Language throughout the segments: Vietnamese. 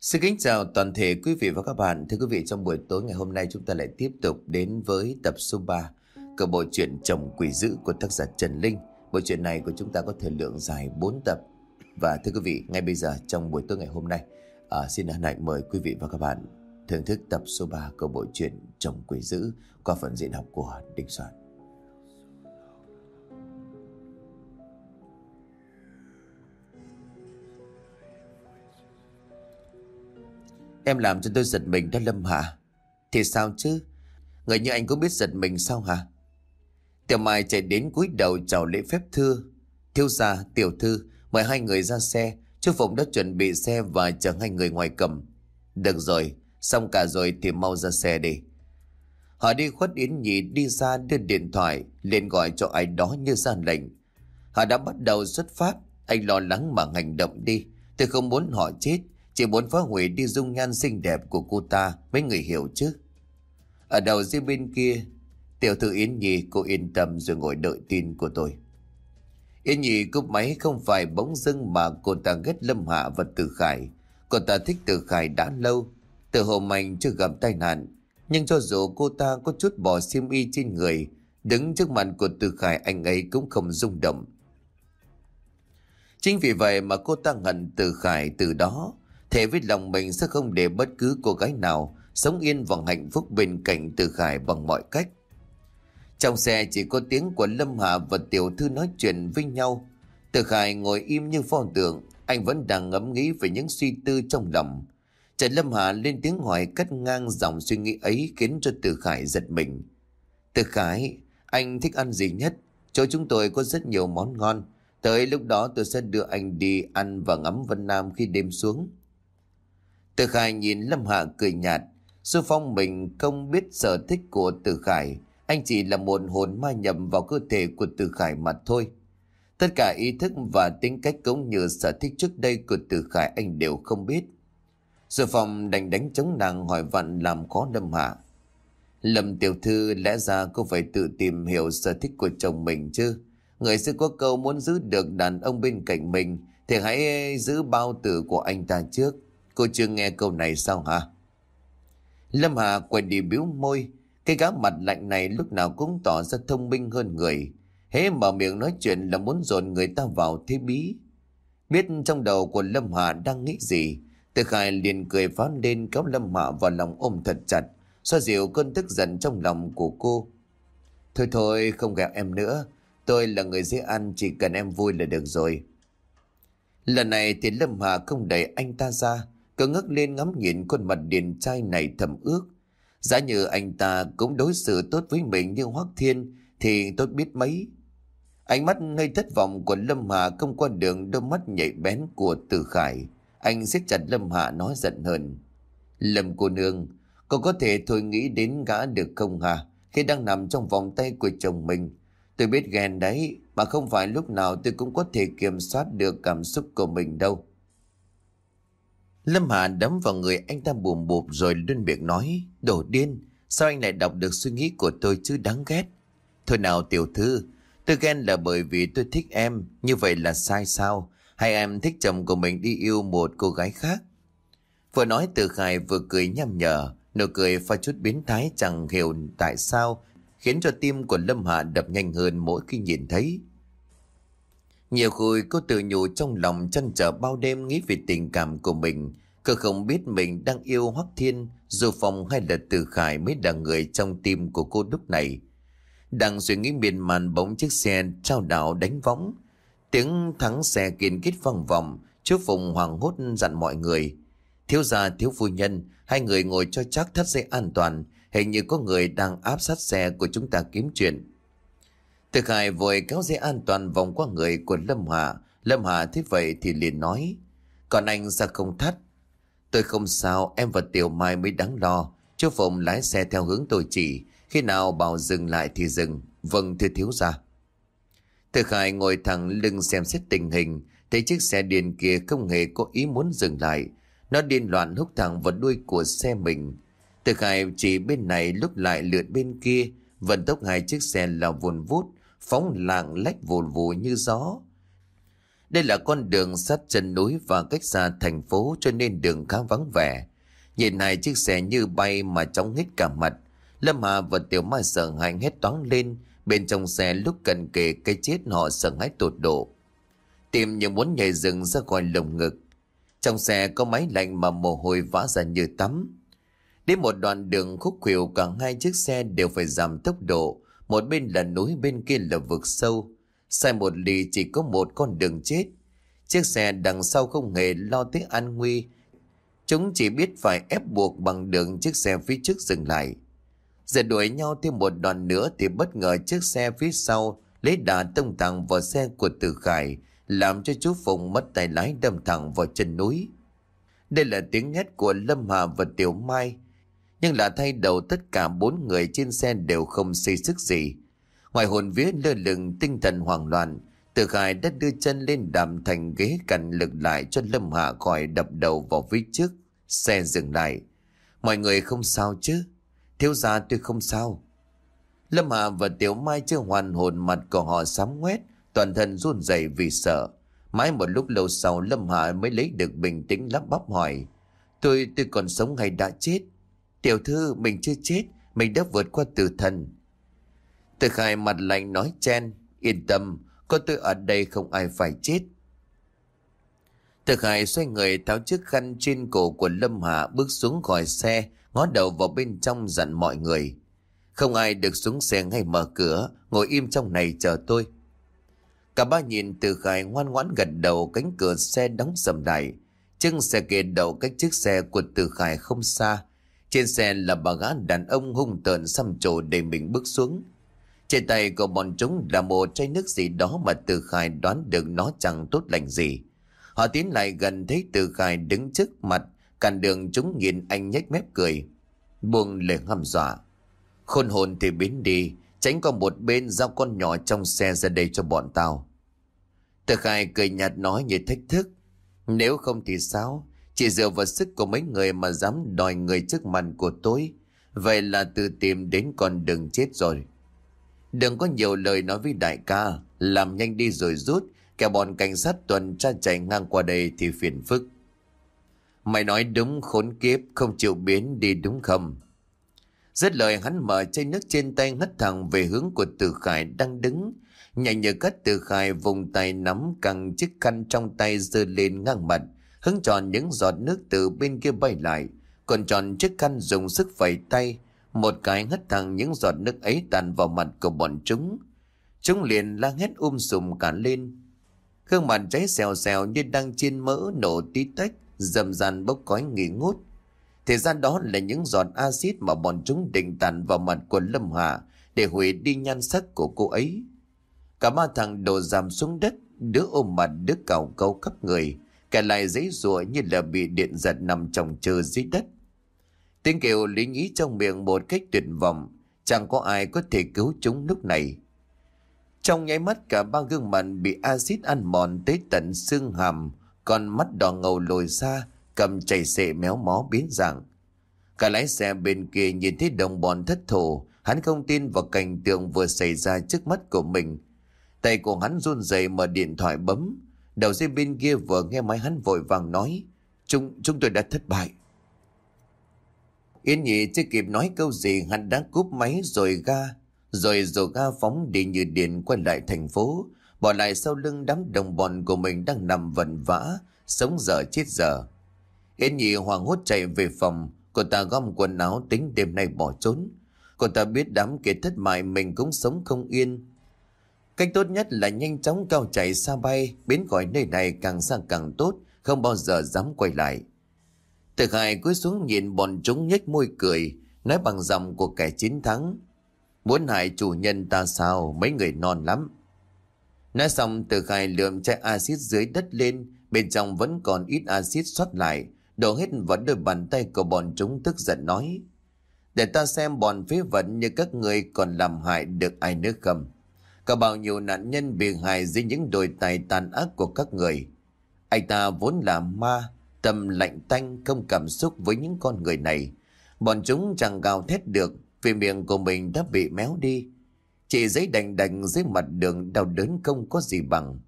Xin kính chào toàn thể quý vị và các bạn. Thưa quý vị, trong buổi tối ngày hôm nay chúng ta lại tiếp tục đến với tập số 3 của bộ truyện Chồng Quỷ Dữ của tác giả Trần Linh. Bộ truyện này của chúng ta có thời lượng dài 4 tập. Và thưa quý vị, ngay bây giờ trong buổi tối ngày hôm nay, à, xin hân hạnh mời quý vị và các bạn thưởng thức tập số 3 của bộ truyện Chồng Quỷ Dữ qua phần diễn đọc của Đinh Soạn. Em làm cho tôi giật mình đó Lâm Hạ Thì sao chứ? Người như anh cũng biết giật mình sao hả? Tiểu Mai chạy đến cúi đầu chào lễ phép thưa. Thiếu gia, tiểu thư Mời hai người ra xe. Chú Phụng đã chuẩn bị xe và chờ hai người ngoài cầm. Được rồi Xong cả rồi thì mau ra xe đi. Họ đi khuất Yến Nhị đi ra đưa điện thoại lên gọi cho ai đó như ra lệnh. Họ đã bắt đầu xuất phát. Anh lo lắng mà hành động đi. Tôi không muốn họ chết chỉ muốn phá hủy đi dung nhan xinh đẹp của cô ta Mấy người hiểu chứ. Ở đầu dưới bên kia, Tiểu thư Yến Nhi cô yên tâm rồi ngồi đợi tin của tôi. Yến Nhi cúp máy không phải bỗng dưng mà cô ta ghét Lâm Hạ và từ Khải. Cô ta thích từ Khải đã lâu. Từ hôm anh chưa gặp tai nạn, Nhưng cho dù cô ta có chút bỏ xiêm y trên người, Đứng trước mặt của từ Khải anh ấy cũng không rung động. Chính vì vậy mà cô ta hận từ Khải từ đó. Thề với lòng mình sẽ không để bất cứ cô gái nào sống yên và hạnh phúc bên cạnh Từ Khải bằng mọi cách. Trong xe chỉ có tiếng của Lâm Hà và Tiểu Thư nói chuyện với nhau. Từ Khải ngồi im như pho tượng, anh vẫn đang ngẫm nghĩ về những suy tư trong lòng. Trần Lâm Hà lên tiếng hỏi cắt ngang dòng suy nghĩ ấy khiến cho Từ Khải giật mình. Từ Khải, anh thích ăn gì nhất? Chỗ chúng tôi có rất nhiều món ngon. Tới lúc đó tôi sẽ đưa anh đi ăn và ngắm Vân Nam khi đêm xuống. Từ Khải nhìn Lâm Hạ cười nhạt. Sư Phong mình không biết sở thích của Từ Khải. Anh chỉ là một hồn ma nhầm vào cơ thể của Từ Khải mà thôi. Tất cả ý thức và tính cách cũng như sở thích trước đây của Từ Khải anh đều không biết. Sư Phong đành đánh chống nàng hỏi vặn làm khó Lâm Hạ. Lâm tiểu thư, lẽ ra cô phải tự tìm hiểu sở thích của chồng mình chứ. Người sư có câu muốn giữ được đàn ông bên cạnh mình, thì hãy giữ bao tử của anh ta trước. Cô chưa nghe câu này sao hả? Lâm Hà quay đi biếu môi. Cái gã mặt lạnh này lúc nào cũng tỏ ra thông minh hơn người. Hễ mở miệng nói chuyện là muốn dồn người ta vào thế bí. Biết trong đầu của Lâm Hà đang nghĩ gì. Từ Khải liền cười phá lên kéo Lâm Hà vào lòng ôm thật chặt. Xoa dịu cơn tức giận trong lòng của cô. Thôi thôi, không gặp em nữa. Tôi là người dễ ăn, chỉ cần em vui là được rồi. Lần này thì Lâm Hà không đẩy anh ta ra cứ ngước lên ngắm nhìn khuôn mặt điển trai này thầm ước. Giá như anh ta cũng đối xử tốt với mình như Hoác Thiên thì tốt biết mấy. Ánh mắt hơi thất vọng của Lâm Hà không qua đường đôi mắt nhạy bén của Từ Khải. Anh siết chặt Lâm Hà nói giận hơn. Lâm cô nương, cô có thể thôi nghĩ đến gã được không hả? Khi đang nằm trong vòng tay của chồng mình. Tôi biết ghen đấy, mà không phải lúc nào tôi cũng có thể kiểm soát được cảm xúc của mình đâu. Lâm Hà đấm vào người anh ta bùm bụp rồi lên miệng nói. Đồ điên, sao anh lại đọc được suy nghĩ của tôi chứ đáng ghét. Thôi nào tiểu thư, tôi ghen là bởi vì tôi thích em, như vậy là sai sao? Hay em thích chồng của mình đi yêu một cô gái khác? Vừa nói từ khai vừa cười nhằm nhở, nụ cười pha chút biến thái chẳng hiểu tại sao, khiến cho tim của Lâm Hà đập nhanh hơn mỗi khi nhìn thấy. Nhiều hồi cô tự nhủ trong lòng chăn trở bao đêm nghĩ về tình cảm của mình. Cô không biết mình đang yêu Hoắc Thiên, dù phòng hay là Từ Khải mới là người trong tim của cô lúc này. Đang suy nghĩ miền màn bóng chiếc xe trao đảo đánh võng. Tiếng thắng xe kiên kít vòng vòng, chú Phùng hoàng hốt dặn mọi người. Thiếu gia thiếu phu nhân, hai người ngồi cho chắc thắt dây an toàn, hình như có người đang áp sát xe của chúng ta kiếm chuyện. Thực Hải vội kéo dây an toàn vòng qua người của Lâm Hà. Lâm Hà thế vậy thì liền nói. Còn anh sao không thắt? Tôi không sao, em và Tiểu Mai mới đáng lo. Chú Phụng lái xe theo hướng tôi chỉ. Khi nào bảo dừng lại thì dừng. Vâng thưa thiếu gia. Thực Hải ngồi thẳng lưng xem xét tình hình. Thấy chiếc xe điền kia không hề có ý muốn dừng lại. Nó điên loạn hút thẳng vào đuôi của xe mình. Thực Hải chỉ bên này lúc lại lượt bên kia. Vận tốc hai chiếc xe là vùn vút phóng lạng lách vùn vù như gió. Đây là con đường sát chân núi và cách xa thành phố cho nên đường khá vắng vẻ. Nhìn này chiếc xe như bay mà chóng hết cả mặt. Lâm Hà và Tiểu Mai sợ hãi hết toán lên. Bên trong xe lúc cần kề cái chết họ sợ hãi tột độ. Tìm như muốn nhảy rừng ra khỏi lồng ngực. Trong xe có máy lạnh mà mồ hôi vã ra như tắm. Đến một đoạn đường khúc khuỷu, cả hai chiếc xe đều phải giảm tốc độ. Một bên là núi, bên kia là vực sâu. Sai một lì chỉ có một con đường chết. Chiếc xe đằng sau không hề lo tới an nguy. Chúng chỉ biết phải ép buộc bằng đường chiếc xe phía trước dừng lại. Giờ đuổi nhau thêm một đoạn nữa thì bất ngờ chiếc xe phía sau lấy đà tông thẳng vào xe của Từ Khải, làm cho chú Phùng mất tay lái đâm thẳng vào chân núi. Đây là tiếng hét của Lâm Hà và Tiểu Mai. Nhưng là thay đầu tất cả bốn người trên xe đều không xây sức gì. Ngoài hồn vía lơ lửng tinh thần hoảng loạn, Từ Khải đã đưa chân lên đàm thành ghế cạnh lực lại cho Lâm hạ khỏi đập đầu vào phía trước. Xe dừng lại. Mọi người không sao chứ? Thiếu gia tôi không sao. Lâm hạ và Tiểu Mai chưa hoàn hồn mặt của họ sám quét, toàn thân run rẩy vì sợ. Mãi một lúc lâu sau Lâm hạ mới lấy được bình tĩnh lắp bắp hỏi. Tôi, tôi còn sống hay đã chết? Tiểu thư, mình chưa chết, mình đã vượt qua tử thần. Từ khai mặt lạnh nói chen, yên tâm, có tôi ở đây không ai phải chết. Từ khai xoay người tháo chiếc khăn trên cổ của Lâm hạ bước xuống khỏi xe, ngó đầu vào bên trong dặn mọi người. Không ai được xuống xe ngay mở cửa, ngồi im trong này chờ tôi. Cả ba nhìn từ khai ngoan ngoãn gật đầu cánh cửa xe đóng sầm lại. Chân xe kia đầu cách chiếc xe của từ khải không xa. Trên xe là bà gã đàn ông hung tợn xăm trổ để mình bước xuống. Trên tay của bọn chúng là một chai nước gì đó mà từ Khai đoán được nó chẳng tốt lành gì. Họ tiến lại gần thấy từ Khai đứng trước mặt, cản đường chúng nhìn anh nhếch mép cười. Buông lời hăm dọa. Khôn hồn thì biến đi, tránh qua một bên giao con nhỏ trong xe ra đây cho bọn tao. Từ khai cười nhạt nói như thách thức. Nếu không thì sao? Chỉ dựa vào sức của mấy người mà dám đòi người trước mặt của tôi. Vậy là tự tìm đến con đường chết rồi. Đừng có nhiều lời nói với đại ca. Làm nhanh đi rồi rút. Kẻ bọn cảnh sát tuần tra chạy ngang qua đây thì phiền phức. Mày nói đúng khốn kiếp, không chịu biến đi đúng không? Rất lời, hắn mở chai nước trên tay hất thẳng về hướng của Từ Khải đang đứng. Nhanh như cắt Từ Khải vùng tay nắm căng chiếc khăn trong tay giơ lên ngang mặt. Hứng tròn những giọt nước từ bên kia bay lại. Còn tròn chiếc khăn dùng sức vẩy tay. Một cái hất thẳng những giọt nước ấy tàn vào mặt của bọn chúng. Chúng liền la hét um sùm cả lên. Gương mặt cháy xèo xèo như đang chiên mỡ nổ tí tách, dầm dàn bốc khói nghỉ ngút. thời gian đó là những giọt axit mà bọn chúng định tàn vào mặt của Lâm Hà để hủy đi nhan sắc của cô ấy. Cả ba thằng đổ giảm xuống đất, đứa ôm mặt đứa cào câu khắp người, cả lại giấy rùa như là bị điện giật nằm trong chờ dưới đất. Tiếng kêu lính ý trong miệng một cách tuyệt vọng, chẳng có ai có thể cứu chúng lúc này. Trong nháy mắt cả ba gương mặt bị axit ăn mòn tới tận xương hàm, còn mắt đỏ ngầu lồi xa, cầm chảy xệ méo mó biến dạng. Cả lái xe bên kia nhìn thấy đồng bọn thất thổ, hắn không tin vào cảnh tượng vừa xảy ra trước mắt của mình. Tay của hắn run rẩy mở điện thoại bấm, đầu dây bên kia vừa nghe máy hắn vội vàng nói, chúng chúng tôi đã thất bại. Yên nhị chưa kịp nói câu gì hắn đã cúp máy rồi ga, rồi rồi ga phóng đi như điện quay lại thành phố, bỏ lại sau lưng đám đồng bọn của mình đang nằm vần vã, sống dở chết dở. Yên nhị hoàng hốt chạy về phòng, cô ta gom quần áo tính đêm nay bỏ trốn. Cô ta biết đám kẻ thất bại mình cũng sống không yên. Cách tốt nhất là nhanh chóng cao chạy xa bay, biến khỏi nơi này càng xa càng tốt, không bao giờ dám quay lại. Thực hại cúi xuống nhìn bọn chúng nhếch môi cười, nói bằng giọng của kẻ chiến thắng. Muốn hại chủ nhân ta sao, mấy người non lắm. Nói xong từ khai lượm chai axit dưới đất lên, bên trong vẫn còn ít axit xuất lại, đổ hết vào đôi bàn tay của bọn chúng tức giận nói. Để ta xem bọn phế vật như các người còn làm hại được ai nữa không. Có bao nhiêu nạn nhân bị hại dưới những đồi tài tàn ác của các người. Anh ta vốn là ma, tâm lạnh tanh không cảm xúc với những con người này. Bọn chúng chẳng gào thét được vì miệng của mình đã bị méo đi. Chỉ giấy đành đành dưới mặt đường đau đớn không có gì bằng.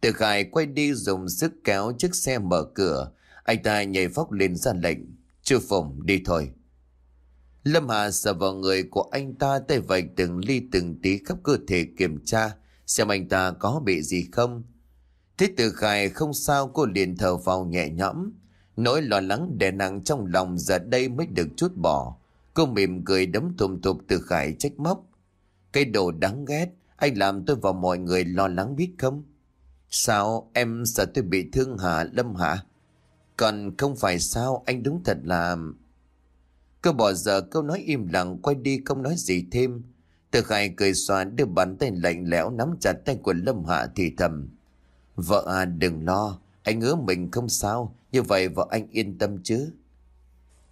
Từ Khải quay đi dùng sức kéo chiếc xe mở cửa. Anh ta nhảy phóc lên ra lệnh. Chưa phòng đi thôi. Lâm Hà sờ vào người của anh ta tay vạch từng ly từng tí khắp cơ thể kiểm tra xem anh ta có bị gì không. Thế từ Khải không sao cô liền thở vào nhẹ nhõm. Nỗi lo lắng đè nặng trong lòng giờ đây mới được chút bỏ. Cô mỉm cười đấm thùm thụp từ Khải trách móc. Cái đồ đáng ghét, anh làm tôi và mọi người lo lắng biết không? Sao em sợ tôi bị thương hả Lâm hả? Còn không phải sao anh đúng thật là... Cô bỏ giờ câu nói im lặng quay đi không nói gì thêm. Từ khai cười xòa đưa bàn tay lạnh lẽo nắm chặt tay của Lâm Hạ thì thầm. Vợ à đừng lo, anh hứa mình không sao, như vậy vợ anh yên tâm chứ.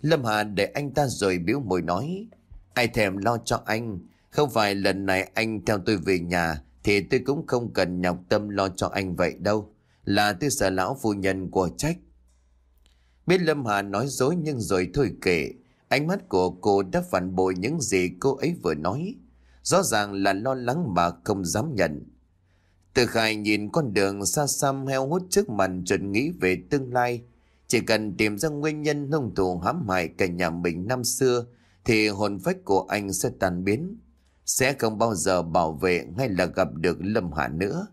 Lâm Hạ để anh ta rồi biếu môi nói. Ai thèm lo cho anh, không phải lần này anh theo tôi về nhà thì tôi cũng không cần nhọc tâm lo cho anh vậy đâu. Là tôi sợ lão phu nhân của trách. Biết Lâm Hà nói dối nhưng rồi thôi kệ. Ánh mắt của cô đã phản bội những gì cô ấy vừa nói. Rõ ràng là lo lắng mà không dám nhận. Từ khai nhìn con đường xa xăm heo hút trước mặt chuẩn nghĩ về tương lai. Chỉ cần tìm ra nguyên nhân hung thủ hãm hại cả nhà mình năm xưa, thì hồn phách của anh sẽ tan biến. Sẽ không bao giờ bảo vệ hay là gặp được Lâm Hạ nữa.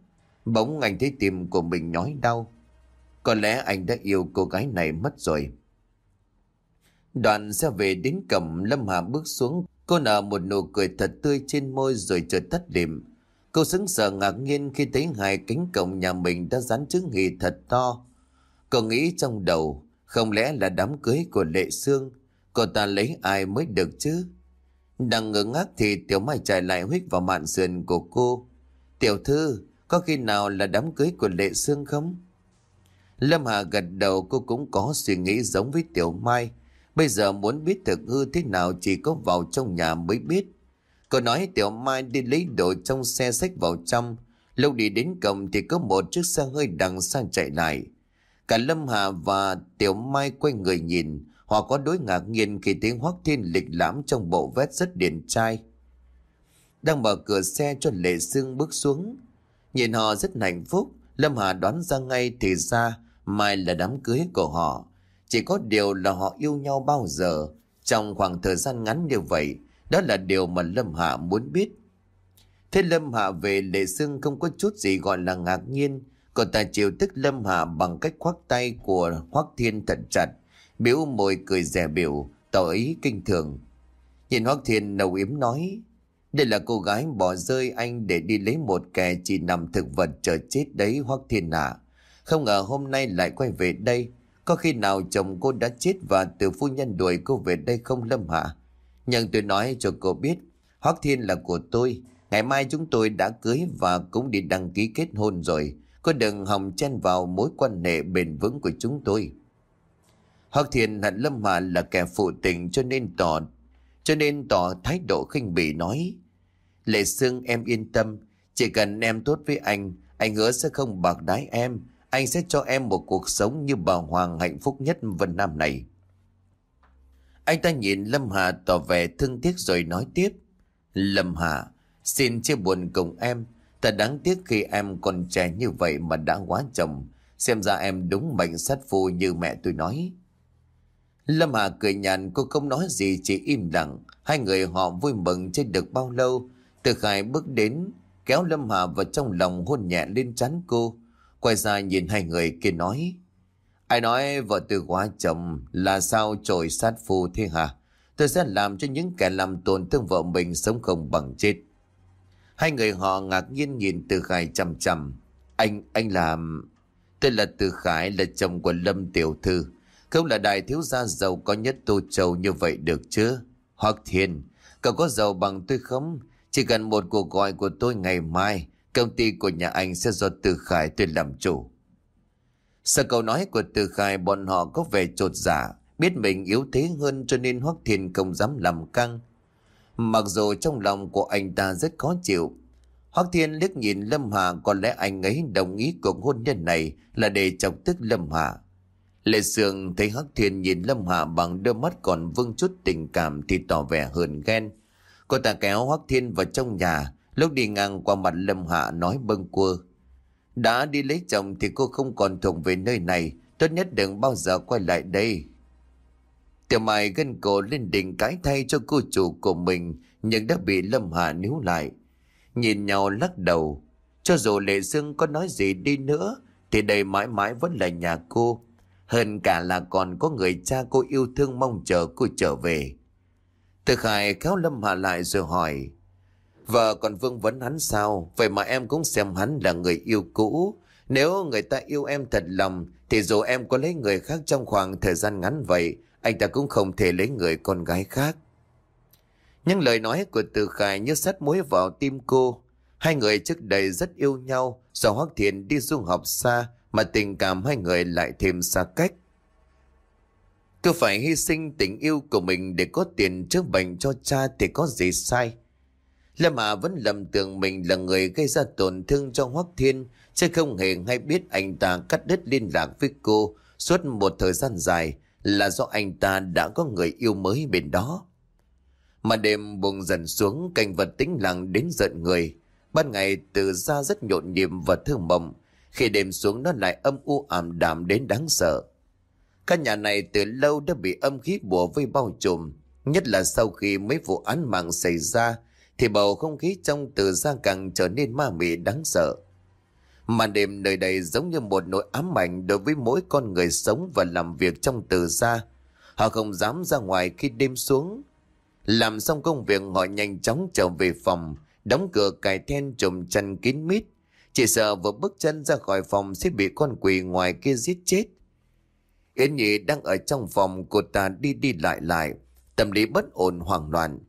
Bỗng anh thấy tim của mình nhói đau. Có lẽ anh đã yêu cô gái này mất rồi. Đoàn xe về đến cầm Lâm Hà bước xuống. Cô nở một nụ cười thật tươi trên môi rồi chợt tắt điểm. Cô sững sờ ngạc nhiên khi thấy hai cánh cổng nhà mình đã dán chứng hì thật to. Cô nghĩ trong đầu, không lẽ là đám cưới của Lệ Sương, cô ta lấy ai mới được chứ? Đang ngơ ngác thì Tiểu Mai chạy lại huyết vào mạn sườn của cô. Tiểu thư, có khi nào là đám cưới của Lệ Sương không? Lâm Hà gật đầu cô cũng có suy nghĩ giống với Tiểu Mai. Bây giờ muốn biết thực hư thế nào chỉ có vào trong nhà mới biết. Cô nói Tiểu Mai đi lấy đồ trong xe sách vào trong. lâu đi đến cổng thì có một chiếc xe hơi đằng xa chạy lại. Cả Lâm Hà và Tiểu Mai quay người nhìn. Họ có đối ngạc nhiên khi tiếng Hoác Thiên lịch lãm trong bộ vest rất điển trai. Đang mở cửa xe cho Lệ Sương bước xuống. Nhìn họ rất hạnh phúc. Lâm Hà đoán ra ngay thì ra, mai là đám cưới của họ. Chỉ có điều là họ yêu nhau bao giờ. Trong khoảng thời gian ngắn như vậy, đó là điều mà Lâm Hạ muốn biết. Thế Lâm Hạ về Lệ Sương không có chút gì gọi là ngạc nhiên. Còn ta chiều tức Lâm Hạ bằng cách khoác tay của Hoác Thiên thật chặt, biểu môi cười rẻ biểu, tỏ ý kinh thường. Nhìn Hoác Thiên nầu yếm nói, đây là cô gái bỏ rơi anh để đi lấy một kẻ chỉ nằm thực vật chờ chết đấy Hoác Thiên ạ. Không ngờ hôm nay lại quay về đây. Có khi nào chồng cô đã chết và từ phu nhân đuổi cô về đây không Lâm Hạ? Nhưng tôi nói cho cô biết, Hoác Thiên là của tôi. Ngày mai chúng tôi đã cưới và cũng đi đăng ký kết hôn rồi. Cô đừng hòng chen vào mối quan hệ bền vững của chúng tôi. Hoác Thiên hận Lâm Hạ là kẻ phụ tình cho nên tỏ cho nên tỏ thái độ khinh bỉ nói Lệ Sương em yên tâm Chỉ cần em tốt với anh Anh hứa sẽ không bạc đái em anh sẽ cho em một cuộc sống như bà Hoàng hạnh phúc nhất Vân Nam này Anh ta nhìn Lâm Hà tỏ vẻ thương tiếc rồi nói tiếp Lâm Hà Xin chia buồn cùng em Thật đáng tiếc khi em còn trẻ như vậy mà đã quá chồng Xem ra em đúng mệnh sát phu như mẹ tôi nói Lâm Hà cười nhàn cô không nói gì chỉ im lặng. Hai người họ vui mừng trên được bao lâu. Từ Khải bước đến, kéo Lâm Hà vào trong lòng hôn nhẹ lên trán cô. Quay ra nhìn hai người kia nói. Ai nói vợ từ quá chồng là sao trội sát phu thế hả? Tôi sẽ làm cho những kẻ làm tổn thương vợ mình sống không bằng chết. Hai người họ ngạc nhiên nhìn Từ Khải chằm chằm. Anh, anh làm... Tôi là Từ Khải là chồng của Lâm Tiểu Thư. Không là đại thiếu gia giàu có nhất Tô Châu như vậy được chứ? Hoặc Thiên, cậu có giàu bằng tôi không? Chỉ cần một cuộc gọi của tôi ngày mai, công ty của nhà anh sẽ do Từ Khải tuyển làm chủ. Sợ câu nói của Từ Khải bọn họ có vẻ trột giả, biết mình yếu thế hơn cho nên Hoắc Thiên không dám làm căng. Mặc dù trong lòng của anh ta rất khó chịu, Hoắc Thiên liếc nhìn Lâm Hà có lẽ anh ấy đồng ý cuộc hôn nhân này là để chọc tức Lâm Hà. Lệ Sương thấy Hắc Thiên nhìn Lâm Hà bằng đôi mắt còn vương chút tình cảm thì tỏ vẻ hờn ghen. Cô ta kéo Hắc Thiên vào trong nhà, lúc đi ngang qua mặt Lâm Hạ nói bâng quơ. Đã đi lấy chồng thì cô không còn thuộc về nơi này. Tốt nhất đừng bao giờ quay lại đây. Tiểu Mai gân cổ lên đỉnh cái thay cho cô chủ của mình, nhưng đã bị Lâm hạ níu lại. Nhìn nhau lắc đầu. Cho dù Lệ Dương có nói gì đi nữa, thì đây mãi mãi vẫn là nhà cô. Hơn cả là còn có người cha cô yêu thương mong chờ cô trở về. Từ Khải kéo Lâm hạ lại rồi hỏi. Vợ còn vương vấn hắn sao? Vậy mà em cũng xem hắn là người yêu cũ. Nếu người ta yêu em thật lòng thì dù em có lấy người khác trong khoảng thời gian ngắn vậy anh ta cũng không thể lấy người con gái khác. Nhưng lời nói của Từ Khải như sắt muối vào tim cô. Hai người trước đây rất yêu nhau, do Hoác Thiện đi du học xa mà tình cảm hai người lại thêm xa cách. Cứ phải hy sinh tình yêu của mình để có tiền chữa bệnh cho cha thì có gì sai. Lâm Hà vẫn lầm tưởng mình là người gây ra tổn thương cho Hoác Thiên, chứ không hề hay biết anh ta cắt đứt liên lạc với cô suốt một thời gian dài là do anh ta đã có người yêu mới bên đó. Mà đêm buông dần xuống, cảnh vật tĩnh lặng đến giận người. Ban ngày từ ra rất nhộn nhịp và thương mộng, khi đêm xuống nó lại âm u ảm đạm đến đáng sợ. Căn nhà này từ lâu đã bị âm khí bùa vây bao trùm, nhất là sau khi mấy vụ án mạng xảy ra, thì bầu không khí trong từ ra càng trở nên ma mị đáng sợ. Màn đêm nơi đây giống như một nỗi ám ảnh đối với mỗi con người sống và làm việc trong từ ra. Họ không dám ra ngoài khi đêm xuống. Làm xong công việc họ nhanh chóng trở về phòng, đóng cửa cài then trùm chân kín mít. Chỉ sợ vừa bước chân ra khỏi phòng sẽ bị con quỷ ngoài kia giết chết. Yến Nhị đang ở trong phòng cô ta đi đi lại lại, tâm lý bất ổn hoảng loạn.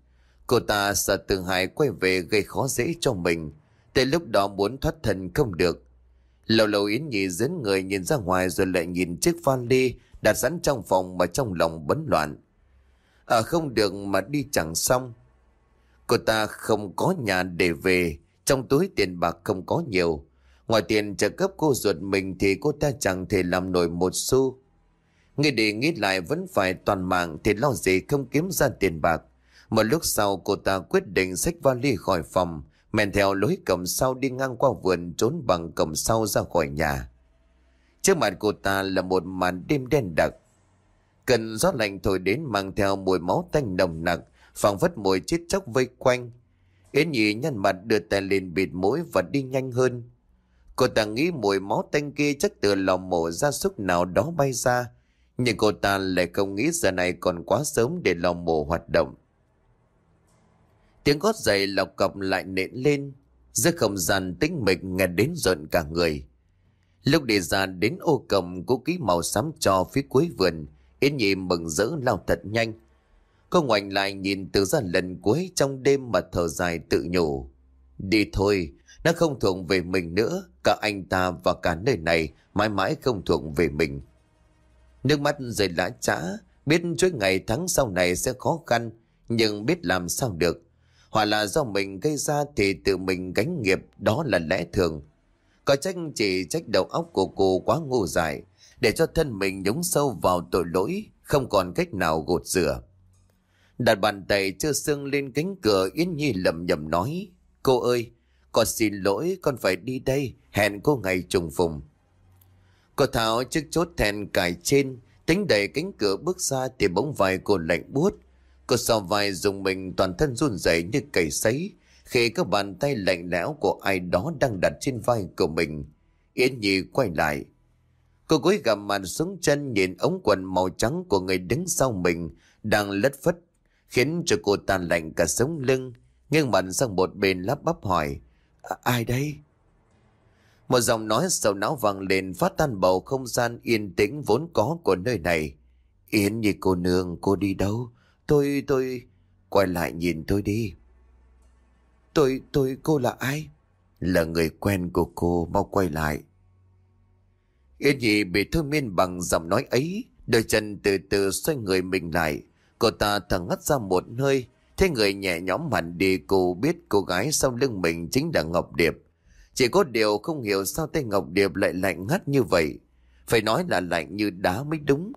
Cô ta sợ tương Hải quay về gây khó dễ cho mình. Tới lúc đó muốn thoát thân không được. Lâu lâu Yến Nhi dẫn người nhìn ra ngoài rồi lại nhìn chiếc vali đặt sẵn trong phòng mà trong lòng bấn loạn. Ở à, không được mà đi chẳng xong. Cô ta không có nhà để về, trong túi tiền bạc không có nhiều. Ngoài tiền trợ cấp cô ruột mình thì cô ta chẳng thể làm nổi một xu. Nghĩ đi nghĩ lại vẫn phải toàn mạng thì lo gì không kiếm ra tiền bạc. Một lúc sau cô ta quyết định xách vali khỏi phòng, men theo lối cổng sau đi ngang qua vườn trốn bằng cổng sau ra khỏi nhà. Trước mặt cô ta là một màn đêm đen đặc. Cần gió lạnh thổi đến mang theo mùi máu tanh nồng nặc, phảng phất mùi chết chóc vây quanh. Yến nhị nhăn mặt đưa tay lên bịt mũi và đi nhanh hơn. Cô ta nghĩ mùi máu tanh kia chắc từ lò mổ ra súc nào đó bay ra. Nhưng cô ta lại không nghĩ giờ này còn quá sớm để lò mổ hoạt động. Tiếng gót giày lọc cọc lại nện lên, giữa không gian tĩnh mịch nghe đến rợn cả người. Lúc đi ra đến ô cầm cố ký màu xám cho phía cuối vườn, Yến Nhi mừng rỡ lao thật nhanh. Cô ngoảnh lại nhìn từ ra lần cuối trong đêm mà thở dài tự nhủ. Đi thôi, nó không thuộc về mình nữa, cả anh ta và cả nơi này mãi mãi không thuộc về mình. Nước mắt rơi lã trã, biết chuỗi ngày tháng sau này sẽ khó khăn, nhưng biết làm sao được. Hoặc là do mình gây ra thì tự mình gánh nghiệp đó là lẽ thường. Có trách chỉ trách đầu óc của cô quá ngu dại để cho thân mình nhúng sâu vào tội lỗi không còn cách nào gột rửa. Đặt bàn tay chưa xương lên cánh cửa Yến Nhi lầm nhầm nói Cô ơi, con xin lỗi con phải đi đây Hẹn cô ngày trùng phùng Cô Thảo chiếc chốt thèn cài trên Tính đẩy cánh cửa bước ra Thì bóng vai cô lạnh buốt Cô sau vai dùng mình toàn thân run rẩy như cầy sấy khi các bàn tay lạnh lẽo của ai đó đang đặt trên vai của mình. Yến Nhi quay lại. Cô cúi gằm mặt xuống chân nhìn ống quần màu trắng của người đứng sau mình đang lất phất, khiến cho cô ta lạnh cả sống lưng, nghiêng mặt sang một bên lắp bắp hỏi. Ai đây? Một giọng nói sầu não vang lên phát tan bầu không gian yên tĩnh vốn có của nơi này. Yến Nhi cô nương, cô đi đâu? Tôi, tôi... Quay lại nhìn tôi đi. Tôi, tôi, cô là ai? Là người quen của cô, mau quay lại. Yên nhị bị thôi miên bằng giọng nói ấy, đôi chân từ từ xoay người mình lại. Cô ta thẳng ngắt ra một hơi, thấy người nhẹ nhõm hẳn đi cô biết cô gái sau lưng mình chính là Ngọc Điệp. Chỉ có điều không hiểu sao tay Ngọc Điệp lại lạnh ngắt như vậy. Phải nói là lạnh như đá mới đúng.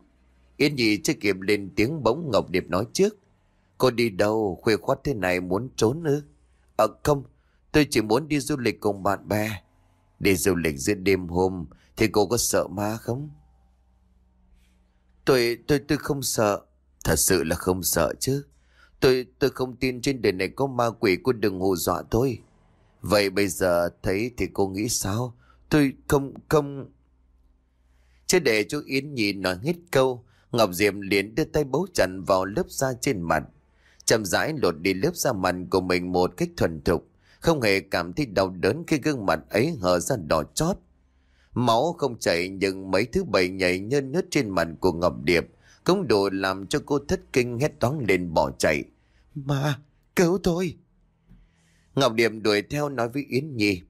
Yên nhị chưa kịp lên tiếng bỗng Ngọc Điệp nói trước. Cô đi đâu, khuya khoát thế này muốn trốn ư? Ờ không, tôi chỉ muốn đi du lịch cùng bạn bè. Đi du lịch giữa đêm hôm Thì cô có sợ ma không? Tôi, tôi, tôi không sợ Thật sự là không sợ chứ Tôi, tôi không tin trên đời này có ma quỷ Cô đừng hù dọa tôi Vậy bây giờ thấy thì cô nghĩ sao? Tôi không, không... Chứ để chú Yến Nhi nói hết câu Ngọc Diệm liền đưa tay bấu chặt vào lớp da trên mặt. Chậm rãi lột đi lớp da mặt của mình một cách thuần thục, không hề cảm thấy đau đớn khi gương mặt ấy hở ra đỏ chót. Máu không chảy nhưng mấy thứ bầy nhảy nhân nhớt trên mặt của Ngọc Điệp cũng đủ làm cho cô thất kinh hét toáng lên bỏ chạy. Mà cứu tôi! Ngọc Điệp đuổi theo nói với Yến Nhi,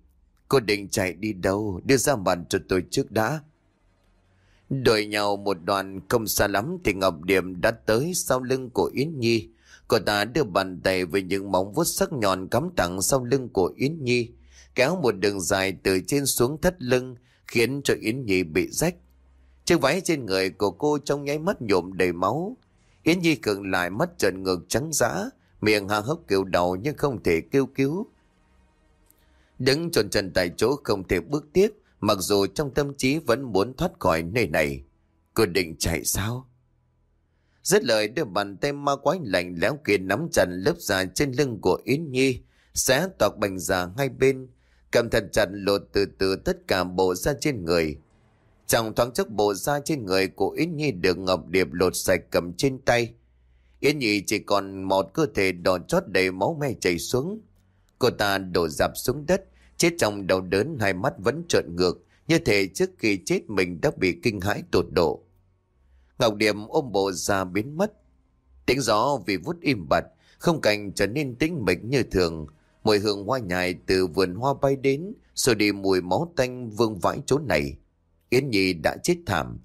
cô định chạy đi đâu? Đưa ra mặt cho tôi trước đã. Đợi nhau một đoạn không xa lắm thì Ngọc Điềm đã tới sau lưng của Yến Nhi. Cô ta đưa bàn tay với những móng vuốt sắc nhọn cắm thẳng sau lưng của Yến Nhi, kéo một đường dài từ trên xuống thắt lưng, khiến cho Yến Nhi bị rách. Chiếc váy trên người của cô trong nháy mắt nhộm đầy máu. Yến Nhi cường lại mắt trợn ngược trắng dã, miệng hạ hốc kêu đầu nhưng không thể kêu cứu. Đứng tròn trần tại chỗ không thể bước tiếp, Mặc dù trong tâm trí vẫn muốn thoát khỏi nơi này Cô định chạy sao? Rất lời đưa bàn tay ma quái lạnh lẽo kia nắm chặt lớp da trên lưng của Yến Nhi, Xé toạc bành già hai bên, Cầm thật chặt lột từ từ tất cả bộ da trên người. Trong thoáng chốc, bộ da trên người của Yến Nhi được Ngọc Điệp lột sạch cầm trên tay. Yến Nhi chỉ còn một cơ thể đỏ chót đầy máu me chảy xuống. Cô ta đổ dạp xuống đất Chết trong đau đớn hai mắt vẫn trợn ngược, như thể trước khi chết mình đã bị kinh hãi tột độ. Ngọc Điểm ôm bộ ra biến mất. Tiếng gió vì vút im bặt, không cảnh trở nên tĩnh mịch như thường. Mùi hương hoa nhài từ vườn hoa bay đến, rồi đi mùi máu tanh vương vãi chỗ này. Yến Nhi đã chết thảm.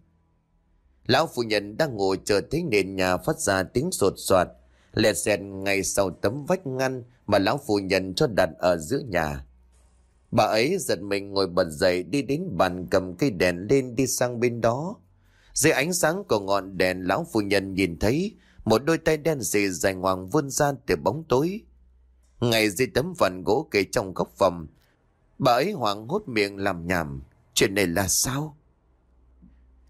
Lão phu nhân đang ngồi chờ thấy nền nhà phát ra tiếng sột soạt, lẹt xẹt ngay sau tấm vách ngăn mà lão phu nhân cho đặt ở giữa nhà. Bà ấy giật mình ngồi bật dậy đi đến bàn cầm cây đèn lên đi sang bên đó. Dưới ánh sáng của ngọn đèn lão phu nhân nhìn thấy một đôi tay đen xì dài ngoằng vươn ra từ bóng tối. Ngay dưới tấm vằn gỗ kề trong góc phòng, bà ấy hoảng hốt miệng làm nhảm. Chuyện này là sao?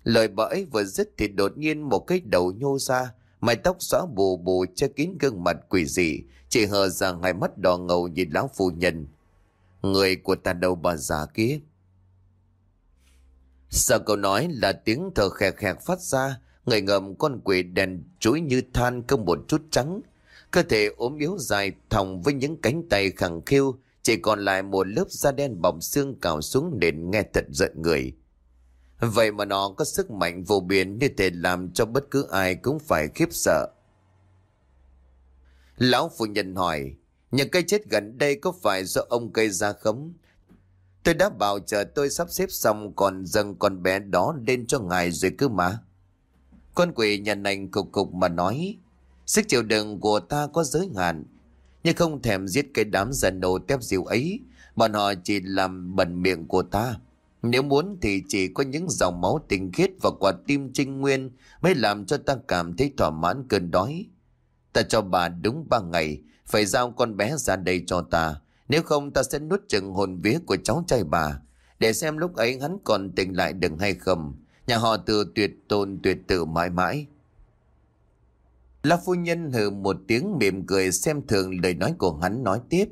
Lời bà ấy vừa dứt thì đột nhiên một cái đầu nhô ra, mái tóc xóa bù bù che kín gương mặt quỷ dị, chỉ hờ ra hai mắt đỏ ngầu nhìn lão phu nhân. Người của tàn đầu bà già kia? Sợ cậu nói là tiếng thở khẹt khẹt phát ra? Người ngầm con quỷ đèn chuối như than không một chút trắng. Cơ thể ốm yếu dài thòng với những cánh tay khẳng khiu. Chỉ còn lại một lớp da đen bọng xương cào xuống nền nghe thật giận người. Vậy mà nó có sức mạnh vô biên như thể làm cho bất cứ ai cũng phải khiếp sợ. Lão phụ nhân hỏi những cái chết gần đây có phải do ông gây ra không? Tôi đã bảo chờ tôi sắp xếp xong còn dâng con bé đó lên cho ngài rồi cứ mà. Con quỷ nhận ảnh cục cục mà nói. Sức chịu đựng của ta có giới hạn. Nhưng không thèm giết cái đám già đồ tép diều ấy. Bọn họ chỉ làm bẩn miệng của ta. Nếu muốn thì chỉ có những dòng máu tinh khiết và quả tim trinh nguyên mới làm cho ta cảm thấy thỏa mãn cơn đói. Ta cho bà đúng ba ngày phải giao con bé ra đây cho ta. Nếu không, ta sẽ nuốt chừng hồn vía của cháu trai bà. Để xem lúc ấy hắn còn tỉnh lại được hay không. Nhà họ từ tuyệt tôn, tuyệt tự mãi mãi. La phu nhân hừ một tiếng mỉm cười xem thường lời nói của hắn nói tiếp.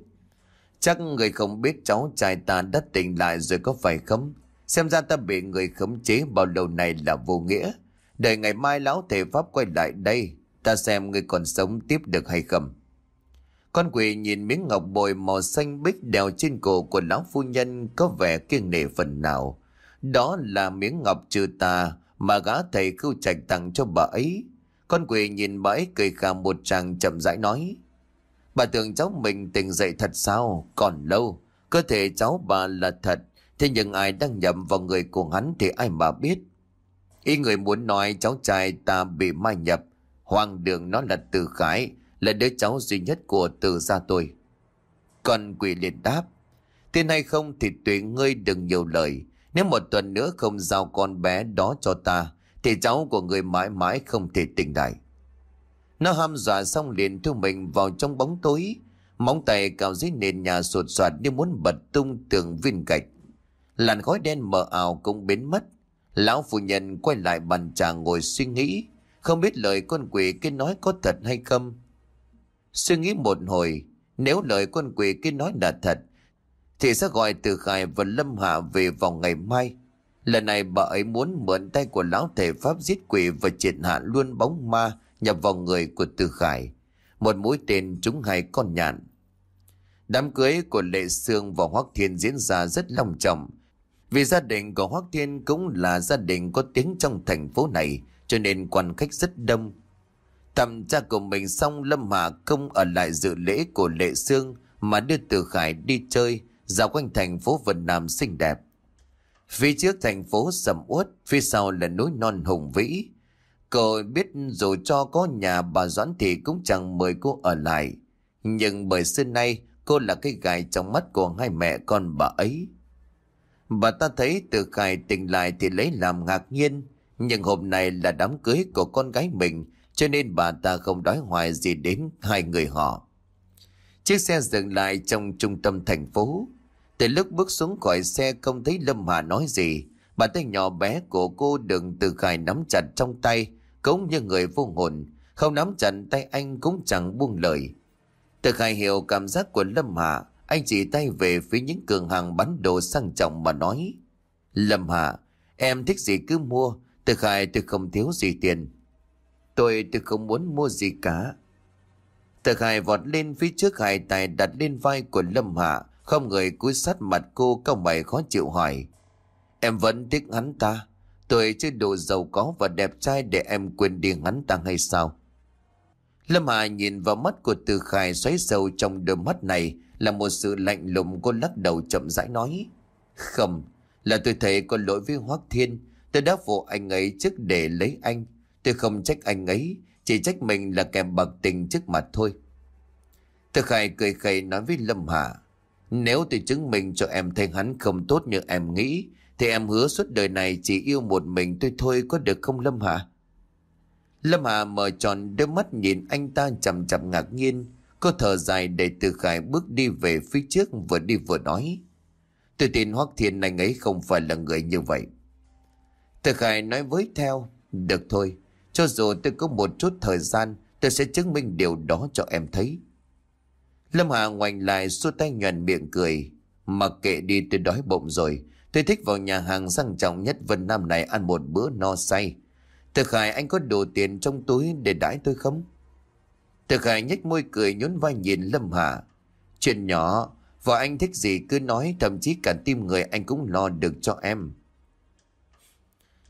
Chắc người không biết cháu trai ta đã tỉnh lại rồi có phải không? Xem ra ta bị người khống chế bao lâu này là vô nghĩa. Đợi ngày mai lão thể pháp quay lại đây, Ta xem người còn sống tiếp được hay không con quỷ nhìn miếng ngọc bồi màu xanh bích đeo trên cổ của lão phu nhân có vẻ kiêng nể phần nào. Đó là miếng ngọc trừ tà mà gã thầy khưu trạch tặng cho bà ấy. Con quỷ nhìn bà ấy cười khà một tràng chậm rãi nói. Bà tưởng cháu mình tỉnh dậy thật sao? Còn lâu. Cơ thể cháu bà là thật. Thế nhưng ai đang nhầm vào người của hắn thì ai mà biết. Ý người muốn nói cháu trai ta bị mai nhập. Hoàng đường nó là từ khái là đứa cháu duy nhất của từ gia tôi. Còn quỷ liền đáp, tin hay không thì tùy ngươi đừng nhiều lời. Nếu một tuần nữa không giao con bé đó cho ta, thì cháu của người mãi mãi không thể tỉnh lại. Nó ham dọa xong liền thu mình vào trong bóng tối, móng tay cào dưới nền nhà sột soạt như muốn bật tung tường viên gạch. Làn khói đen mờ ảo cũng biến mất. Lão phụ nhân quay lại bàn trà ngồi suy nghĩ. Không biết lời con quỷ kia nói có thật hay không. Suy nghĩ một hồi, nếu lời con quỷ kia nói là thật, thì sẽ gọi từ Khải và Lâm Hạ về vào ngày mai. Lần này bà ấy muốn mượn tay của lão thể pháp giết quỷ và triệt hạ luôn bóng ma nhập vào người của Từ Khải. Một mũi tên trúng hai con nhạn. Đám cưới của Lệ Sương và Hoác Thiên diễn ra rất long trọng. Vì gia đình của Hoác Thiên cũng là gia đình có tiếng trong thành phố này cho nên quan khách rất đông tầm cha của mình xong Lâm Hà không ở lại dự lễ của Lệ Sương mà đưa Từ Khải đi chơi dạo quanh thành phố Vân Nam xinh đẹp. Phía trước thành phố sầm uất, phía sau là núi non hùng vĩ. Cô biết dù cho có nhà bà Doãn thì cũng chẳng mời cô ở lại. Nhưng bởi xưa nay cô là cái gài trong mắt của hai mẹ con bà ấy. Bà ta thấy từ khải tỉnh lại thì lấy làm ngạc nhiên. Nhưng hôm nay là đám cưới của con gái mình cho nên bà ta không đói hoài gì đến hai người họ. Chiếc xe dừng lại trong trung tâm thành phố. Từ lúc bước xuống khỏi xe không thấy Lâm Hà nói gì. Bàn tay nhỏ bé của cô đừng từ khải nắm chặt trong tay, cũng như người vô hồn. Không nắm chặt tay anh cũng chẳng buông lời. Từ khải hiểu cảm giác của Lâm Hà, anh chỉ tay về phía những cường hàng bán đồ sang trọng mà nói. Lâm Hà, em thích gì cứ mua, từ khải tôi không thiếu gì tiền. Tôi tôi không muốn mua gì cả. Từ khải vọt lên phía trước hải tài đặt lên vai của Lâm Hạ, không người cúi sát mặt cô cao mày khó chịu hỏi. Em vẫn thích hắn ta. Tôi chưa đủ giàu có và đẹp trai để em quên đi hắn ta hay sao? Lâm Hà nhìn vào mắt của Từ Khải xoáy sâu trong đôi mắt này là một sự lạnh lùng cô lắc đầu chậm rãi nói. Không, là tôi thấy có lỗi với Hoác Thiên. Tôi đã phụ anh ấy trước để lấy anh. Tôi không trách anh ấy, chỉ trách mình là kèm bậc tình trước mặt thôi. thực Khải cười khẩy nói với Lâm Hà. Nếu tôi chứng minh cho em thấy hắn không tốt như em nghĩ, thì em hứa suốt đời này chỉ yêu một mình tôi thôi có được không Lâm Hà? Lâm Hà mở tròn đôi mắt nhìn anh ta chầm chậm ngạc nhiên. Cô thở dài để Từ Khải bước đi về phía trước vừa đi vừa nói. Tôi tin Hoác Thiên anh ấy không phải là người như vậy. Từ Khải nói với theo. Được thôi, cho dù tôi có một chút thời gian, tôi sẽ chứng minh điều đó cho em thấy. Lâm Hà ngoảnh lại xua tay nhuền miệng cười. Mặc kệ đi tôi đói bụng rồi. Tôi thích vào nhà hàng sang trọng nhất Vân Nam này ăn một bữa no say. Thực Khải anh có đủ tiền trong túi để đãi tôi không? Thực Khải nhếch môi cười nhún vai nhìn Lâm Hà. Chuyện nhỏ, vợ anh thích gì cứ nói thậm chí cả tim người anh cũng lo được cho em.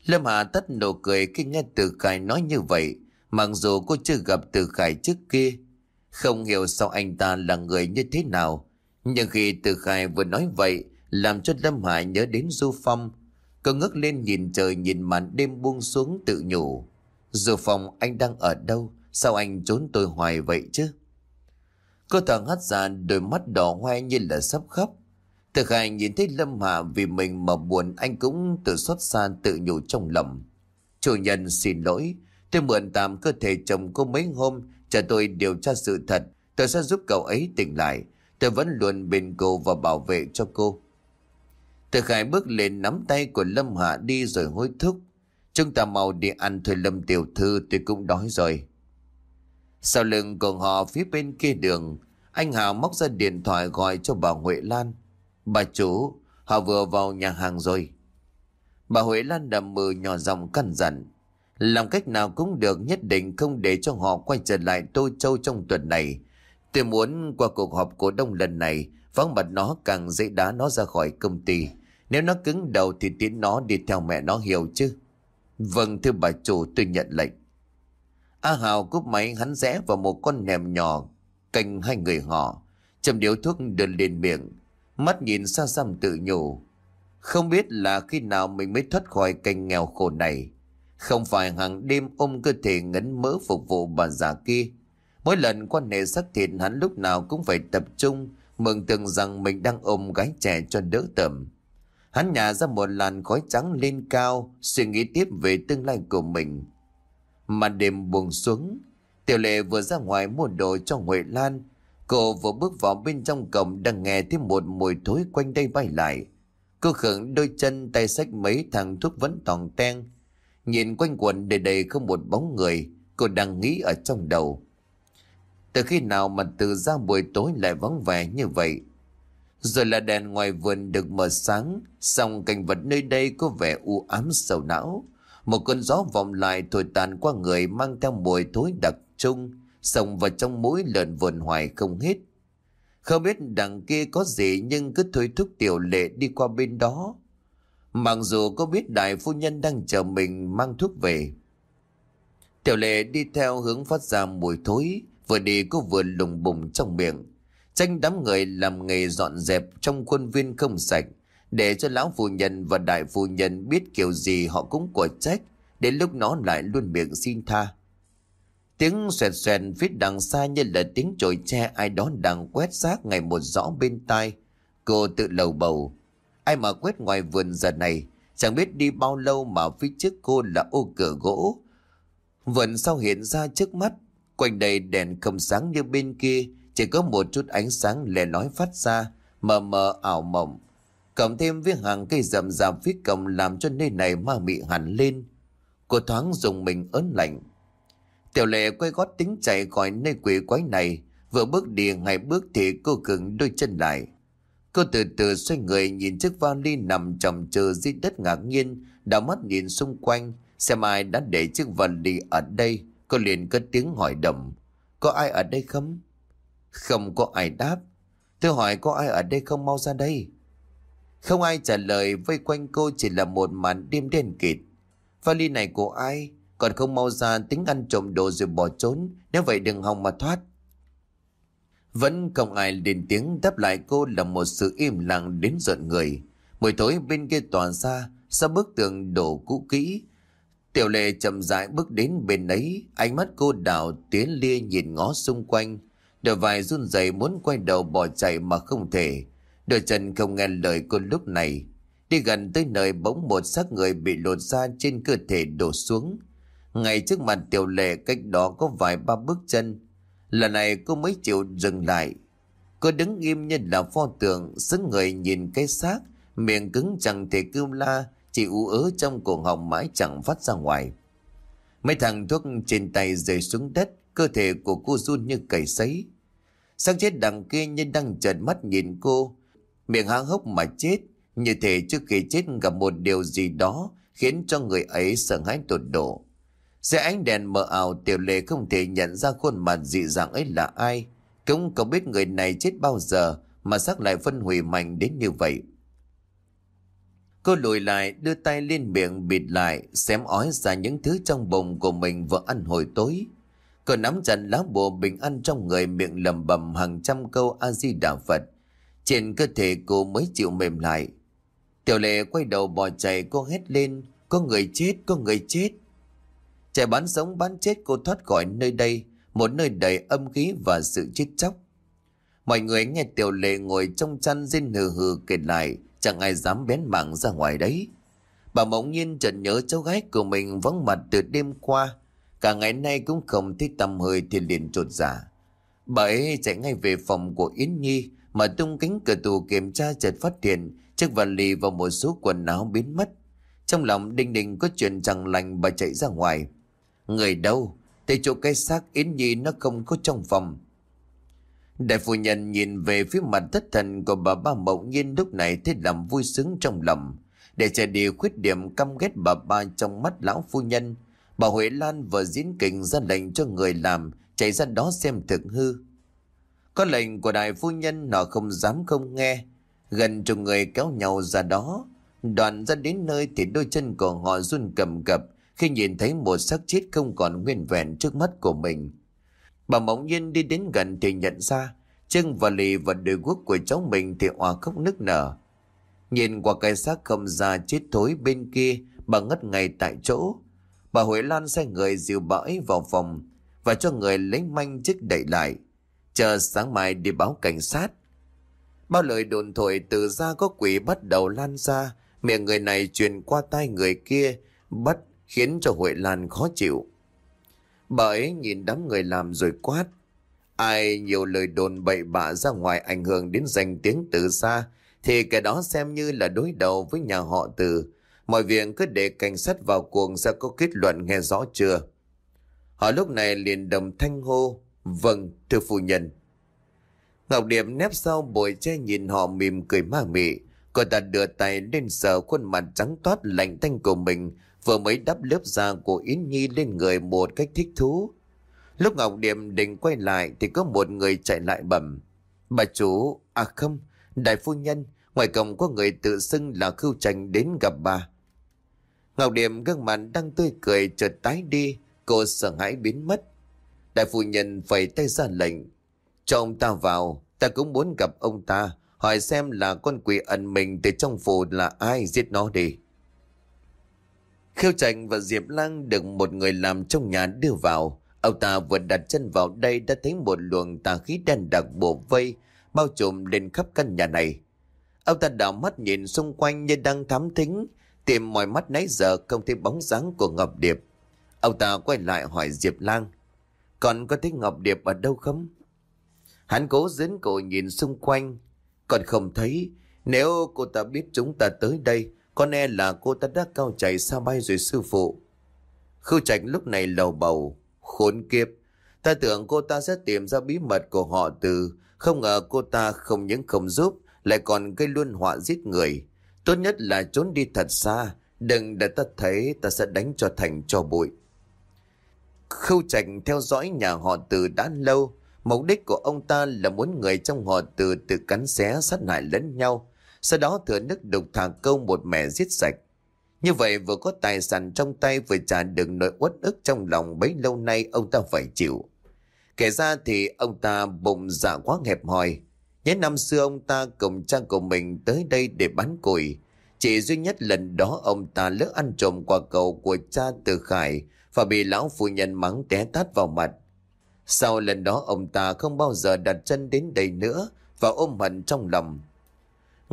Lâm Hà tất nụ cười khi nghe Từ Khải nói như vậy. Mặc dù cô chưa gặp Từ Khải trước kia không hiểu sao anh ta là người như thế nào. Nhưng khi Từ Khải vừa nói vậy, làm cho Lâm Hải nhớ đến Du Phong. Cô ngước lên nhìn trời nhìn màn đêm buông xuống tự nhủ. Du Phong anh đang ở đâu? Sao anh trốn tôi hoài vậy chứ? Cô thở hắt ra đôi mắt đỏ hoe như là sắp khóc. Thực hại nhìn thấy Lâm Hà vì mình mà buồn anh cũng tự xót xa tự nhủ trong lòng. Chủ nhân xin lỗi, tôi mượn tạm cơ thể chồng cô mấy hôm Chờ tôi điều tra sự thật, tôi sẽ giúp cậu ấy tỉnh lại. Tôi vẫn luôn bên cô và bảo vệ cho cô. Thực Khải bước lên nắm tay của Lâm Hạ đi rồi hối thúc. Chúng ta mau đi ăn thôi Lâm Tiểu Thư tôi cũng đói rồi. Sau lưng của họ phía bên kia đường, anh Hào móc ra điện thoại gọi cho bà Huệ Lan. Bà chủ, họ vừa vào nhà hàng rồi. Bà Huệ Lan đầm mừ nhỏ giọng căn dặn. Làm cách nào cũng được nhất định không để cho họ quay trở lại Tô Châu trong tuần này. Tôi muốn qua cuộc họp cổ đông lần này, vắng mặt nó càng dễ đá nó ra khỏi công ty. Nếu nó cứng đầu thì tiến nó đi theo mẹ nó hiểu chứ. Vâng thưa bà chủ tôi nhận lệnh. A Hào cúp máy hắn rẽ vào một con nèm nhỏ canh hai người họ. Chầm điếu thuốc đưa lên miệng. Mắt nhìn xa xăm tự nhủ. Không biết là khi nào mình mới thoát khỏi cảnh nghèo khổ này. Không phải hàng đêm ôm cơ thể ngấn mỡ phục vụ bà già kia. Mỗi lần quan hệ xác thịt hắn lúc nào cũng phải tập trung, mừng tưởng rằng mình đang ôm gái trẻ cho đỡ tầm. Hắn nhả ra một làn khói trắng lên cao, suy nghĩ tiếp về tương lai của mình. Mà đêm buông xuống, Tiểu lệ vừa ra ngoài mua đồ cho Huệ Lan. Cô vừa bước vào bên trong cổng đang nghe thấy một mùi thối quanh đây bay lại. Cô khẩn đôi chân tay sách mấy thằng thuốc vẫn toàn ten. Nhìn quanh quần đầy đầy không một bóng người, cô đang nghĩ ở trong đầu. Từ khi nào mà từ ra buổi tối lại vắng vẻ như vậy? Rồi là đèn ngoài vườn được mở sáng, xong cảnh vật nơi đây có vẻ u ám sầu não. Một cơn gió vọng lại thổi tàn qua người mang theo mùi thối đặc trưng, sông vào trong mũi lợn vườn hoài không hết. Không biết đằng kia có gì nhưng cứ thôi thúc tiểu lệ đi qua bên đó. Mặc dù có biết đại phu nhân đang chờ mình mang thuốc về. Tiểu lệ đi theo hướng phát ra mùi thối, vừa đi cô vừa lùng bùng trong miệng. Tranh đám người làm nghề dọn dẹp trong khuôn viên không sạch, để cho lão phu nhân và đại phu nhân biết kiểu gì họ cũng của trách, đến lúc nó lại luôn miệng xin tha. Tiếng xoẹt xoẹt phía đằng xa như là tiếng chổi tre ai đó đang quét xác ngày một rõ bên tai. Cô tự lầu bầu. Ai mà quét ngoài vườn giờ này, chẳng biết đi bao lâu mà phía trước cô là ô cửa gỗ. Vườn sau hiện ra trước mắt, quanh đây đèn không sáng như bên kia, chỉ có một chút ánh sáng lè lói phát ra, mờ mờ ảo mộng. Cộng thêm với hàng cây rậm rạp phía cầm làm cho nơi này ma mị hẳn lên. Cô thoáng dùng mình ớn lạnh. Tiểu lệ quay gót tính chạy khỏi nơi quỷ quái này. Vừa bước đi ngay bước thì cô cứng đôi chân lại. Cô từ từ xoay người nhìn chiếc vali nằm chồng chờ dưới đất ngạc nhiên, đảo mắt nhìn xung quanh, xem ai đã để chiếc vali ở đây. Cô liền cất tiếng hỏi đầm. Có ai ở đây không? Không có ai đáp. Tôi hỏi có ai ở đây không mau ra đây. Không ai trả lời vây quanh cô chỉ là một màn đêm đen kịt. Vali này của ai? Còn không mau ra tính ăn trộm đồ rồi bỏ trốn. Nếu vậy đừng hòng mà thoát. Vẫn không ai lên tiếng đáp lại cô là một sự im lặng đến giận người. Buổi tối bên kia tòa ra, sau bức tường đổ cũ kỹ. Tiểu lệ chậm rãi bước đến bên ấy, ánh mắt cô đảo tiến lia nhìn ngó xung quanh. Đôi vai run rẩy muốn quay đầu bỏ chạy mà không thể. Đôi chân không nghe lời cô lúc này. Đi gần tới nơi bỗng một xác người bị lột ra trên cơ thể đổ xuống. Ngay trước mặt tiểu lệ cách đó có vài ba bước chân. Lần này cô mới chịu dừng lại. Cô đứng im như là pho tượng, xứng người nhìn cái xác, miệng cứng chẳng thể kêu la, chỉ ú ớ trong cổ họng mãi chẳng phát ra ngoài. Mấy thằng thuốc trên tay rơi xuống đất, cơ thể của cô run như cầy sấy. Sang chết đằng kia như đang trợn mắt nhìn cô, miệng há hốc mà chết, như thể trước khi chết gặp một điều gì đó khiến cho người ấy sợ hãi tột độ. Dưới ánh đèn mờ ảo tiểu lệ không thể nhận ra khuôn mặt dị dạng ấy là ai. Cũng không biết người này chết bao giờ mà xác lại phân hủy mạnh đến như vậy. Cô lùi lại đưa tay lên miệng bịt lại xém ói ra những thứ trong bụng của mình vừa ăn hồi tối. Cô nắm chặt lá bùa bình an trong người miệng lầm bầm hàng trăm câu A-di-đà Phật. Trên cơ thể cô mới chịu mềm lại. Tiểu lệ quay đầu bỏ chạy cô hét lên. Có người chết, có người chết. Chạy bán sống bán chết cô thoát khỏi nơi đây. Một nơi đầy âm khí và sự chết chóc. Mọi người nghe tiểu lệ ngồi trong chăn rên hừ hừ kể lại. Chẳng ai dám bén mảng ra ngoài đấy. Bà mộng nhiên chợt nhớ cháu gái của mình vắng mặt từ đêm qua. Cả ngày nay cũng không thấy tầm hơi thì liền trột giả. Dạ. Bà ấy chạy ngay về phòng của Yến Nhi, mà tung kính cửa tù kiểm tra chợt phát hiện chiếc vali và một số quần áo biến mất. Trong lòng đinh đình có chuyện chẳng lành, bà chạy ra ngoài. Người đâu? Thì chỗ cái xác Yến Nhi nó không có trong phòng. Đại phu nhân nhìn về phía mặt thất thần của bà ba mộng nhiên lúc này thấy làm vui sướng trong lòng. Để che đi khuyết điểm căm ghét bà ba trong mắt lão phu nhân. Bà Huệ Lan vừa diễn kình ra lệnh cho người làm, chạy ra đó xem thực hư. Có lệnh của đại phu nhân nó không dám không nghe. Gần chục người kéo nhau ra đó. Đoàn ra đến nơi thì đôi chân của họ run cầm cập khi nhìn thấy một xác chết không còn nguyên vẹn trước mắt của mình. Bà mộng nhiên đi đến gần thì nhận ra chân và lì và đôi guốc của cháu mình thì hòa khóc nức nở. Nhìn qua cái xác không ra chết thối bên kia, bà ngất ngay tại chỗ. Bà Huệ Lan sai người dìu bà ấy vào phòng và cho người lấy manh chiếc đẩy lại. Chờ sáng mai đi báo cảnh sát. Bao lời đồn thổi từ ra có quỷ bắt đầu lan ra, miệng người này truyền qua tai người kia, bắt khiến cho Huệ Lan khó chịu. Bà ấy nhìn đám người làm rồi quát. Ai nhiều lời đồn bậy bạ ra ngoài ảnh hưởng đến danh tiếng từ xa thì cái đó xem như là đối đầu với nhà họ từ. Mọi việc cứ để cảnh sát vào cuộc sẽ có kết luận nghe rõ chưa? Họ lúc này liền đồng thanh hô. Vâng, thưa phu nhân. Ngọc Điệp nép sau bồi che nhìn họ mỉm cười ma mị. Cô ta đưa tay lên sờ khuôn mặt trắng toát lạnh tanh của mình vừa mới đắp lớp da của Yến Nhi lên người một cách thích thú. Lúc Ngọc điềm định quay lại thì có một người chạy lại bẩm. Bà chủ, à không, đại phu nhân, ngoài cổng có người tự xưng là khưu tranh đến gặp bà. Ngọc điềm gương mặt đang tươi cười chợt tái đi, cô sợ hãi biến mất. Đại phu nhân phải tay ra lệnh. Cho ông ta vào, ta cũng muốn gặp ông ta, hỏi xem là con quỷ ẩn mình từ trong phủ là ai giết nó đi. Khiêu Trạch và Diệp Lang được một người làm trong nhà đưa vào. Ông ta vừa đặt chân vào đây đã thấy một luồng tà khí đen đặc bổ vây, bao trùm lên khắp căn nhà này. Ông ta đảo mắt nhìn xung quanh như đang thám thính, tìm mọi mắt nãy giờ không thấy bóng dáng của Ngọc Điệp. Ông ta quay lại hỏi Diệp Lang, còn có thấy Ngọc Điệp ở đâu không? Hắn cố dấn cổ nhìn xung quanh, còn không thấy, nếu cô ta biết chúng ta tới đây, con e là cô ta đã cao chạy xa bay rồi sư phụ. Khưu Trạch lúc này lầu bầu, khốn kiếp. Ta tưởng cô ta sẽ tìm ra bí mật của họ từ, không ngờ cô ta không những không giúp, lại còn gây luôn họa giết người. Tốt nhất là trốn đi thật xa, đừng để ta thấy ta sẽ đánh cho thành cho bụi. Khưu Trạch theo dõi nhà họ từ đã lâu, mục đích của ông ta là muốn người trong họ từ tự cắn xé sát hại lẫn nhau, sau đó thừa nước đục thả câu một mẻ giết sạch. Như vậy vừa có tài sản trong tay vừa trả được nỗi uất ức trong lòng bấy lâu nay ông ta phải chịu. Kể ra thì ông ta bụng dạ quá hẹp hòi. Nhớ năm xưa ông ta cùng cha của mình tới đây để bán củi. Chỉ duy nhất lần đó ông ta lỡ ăn trộm quả cầu của cha từ Khải và bị lão phu nhân mắng té tát vào mặt. Sau lần đó ông ta không bao giờ đặt chân đến đây nữa và ôm hận trong lòng.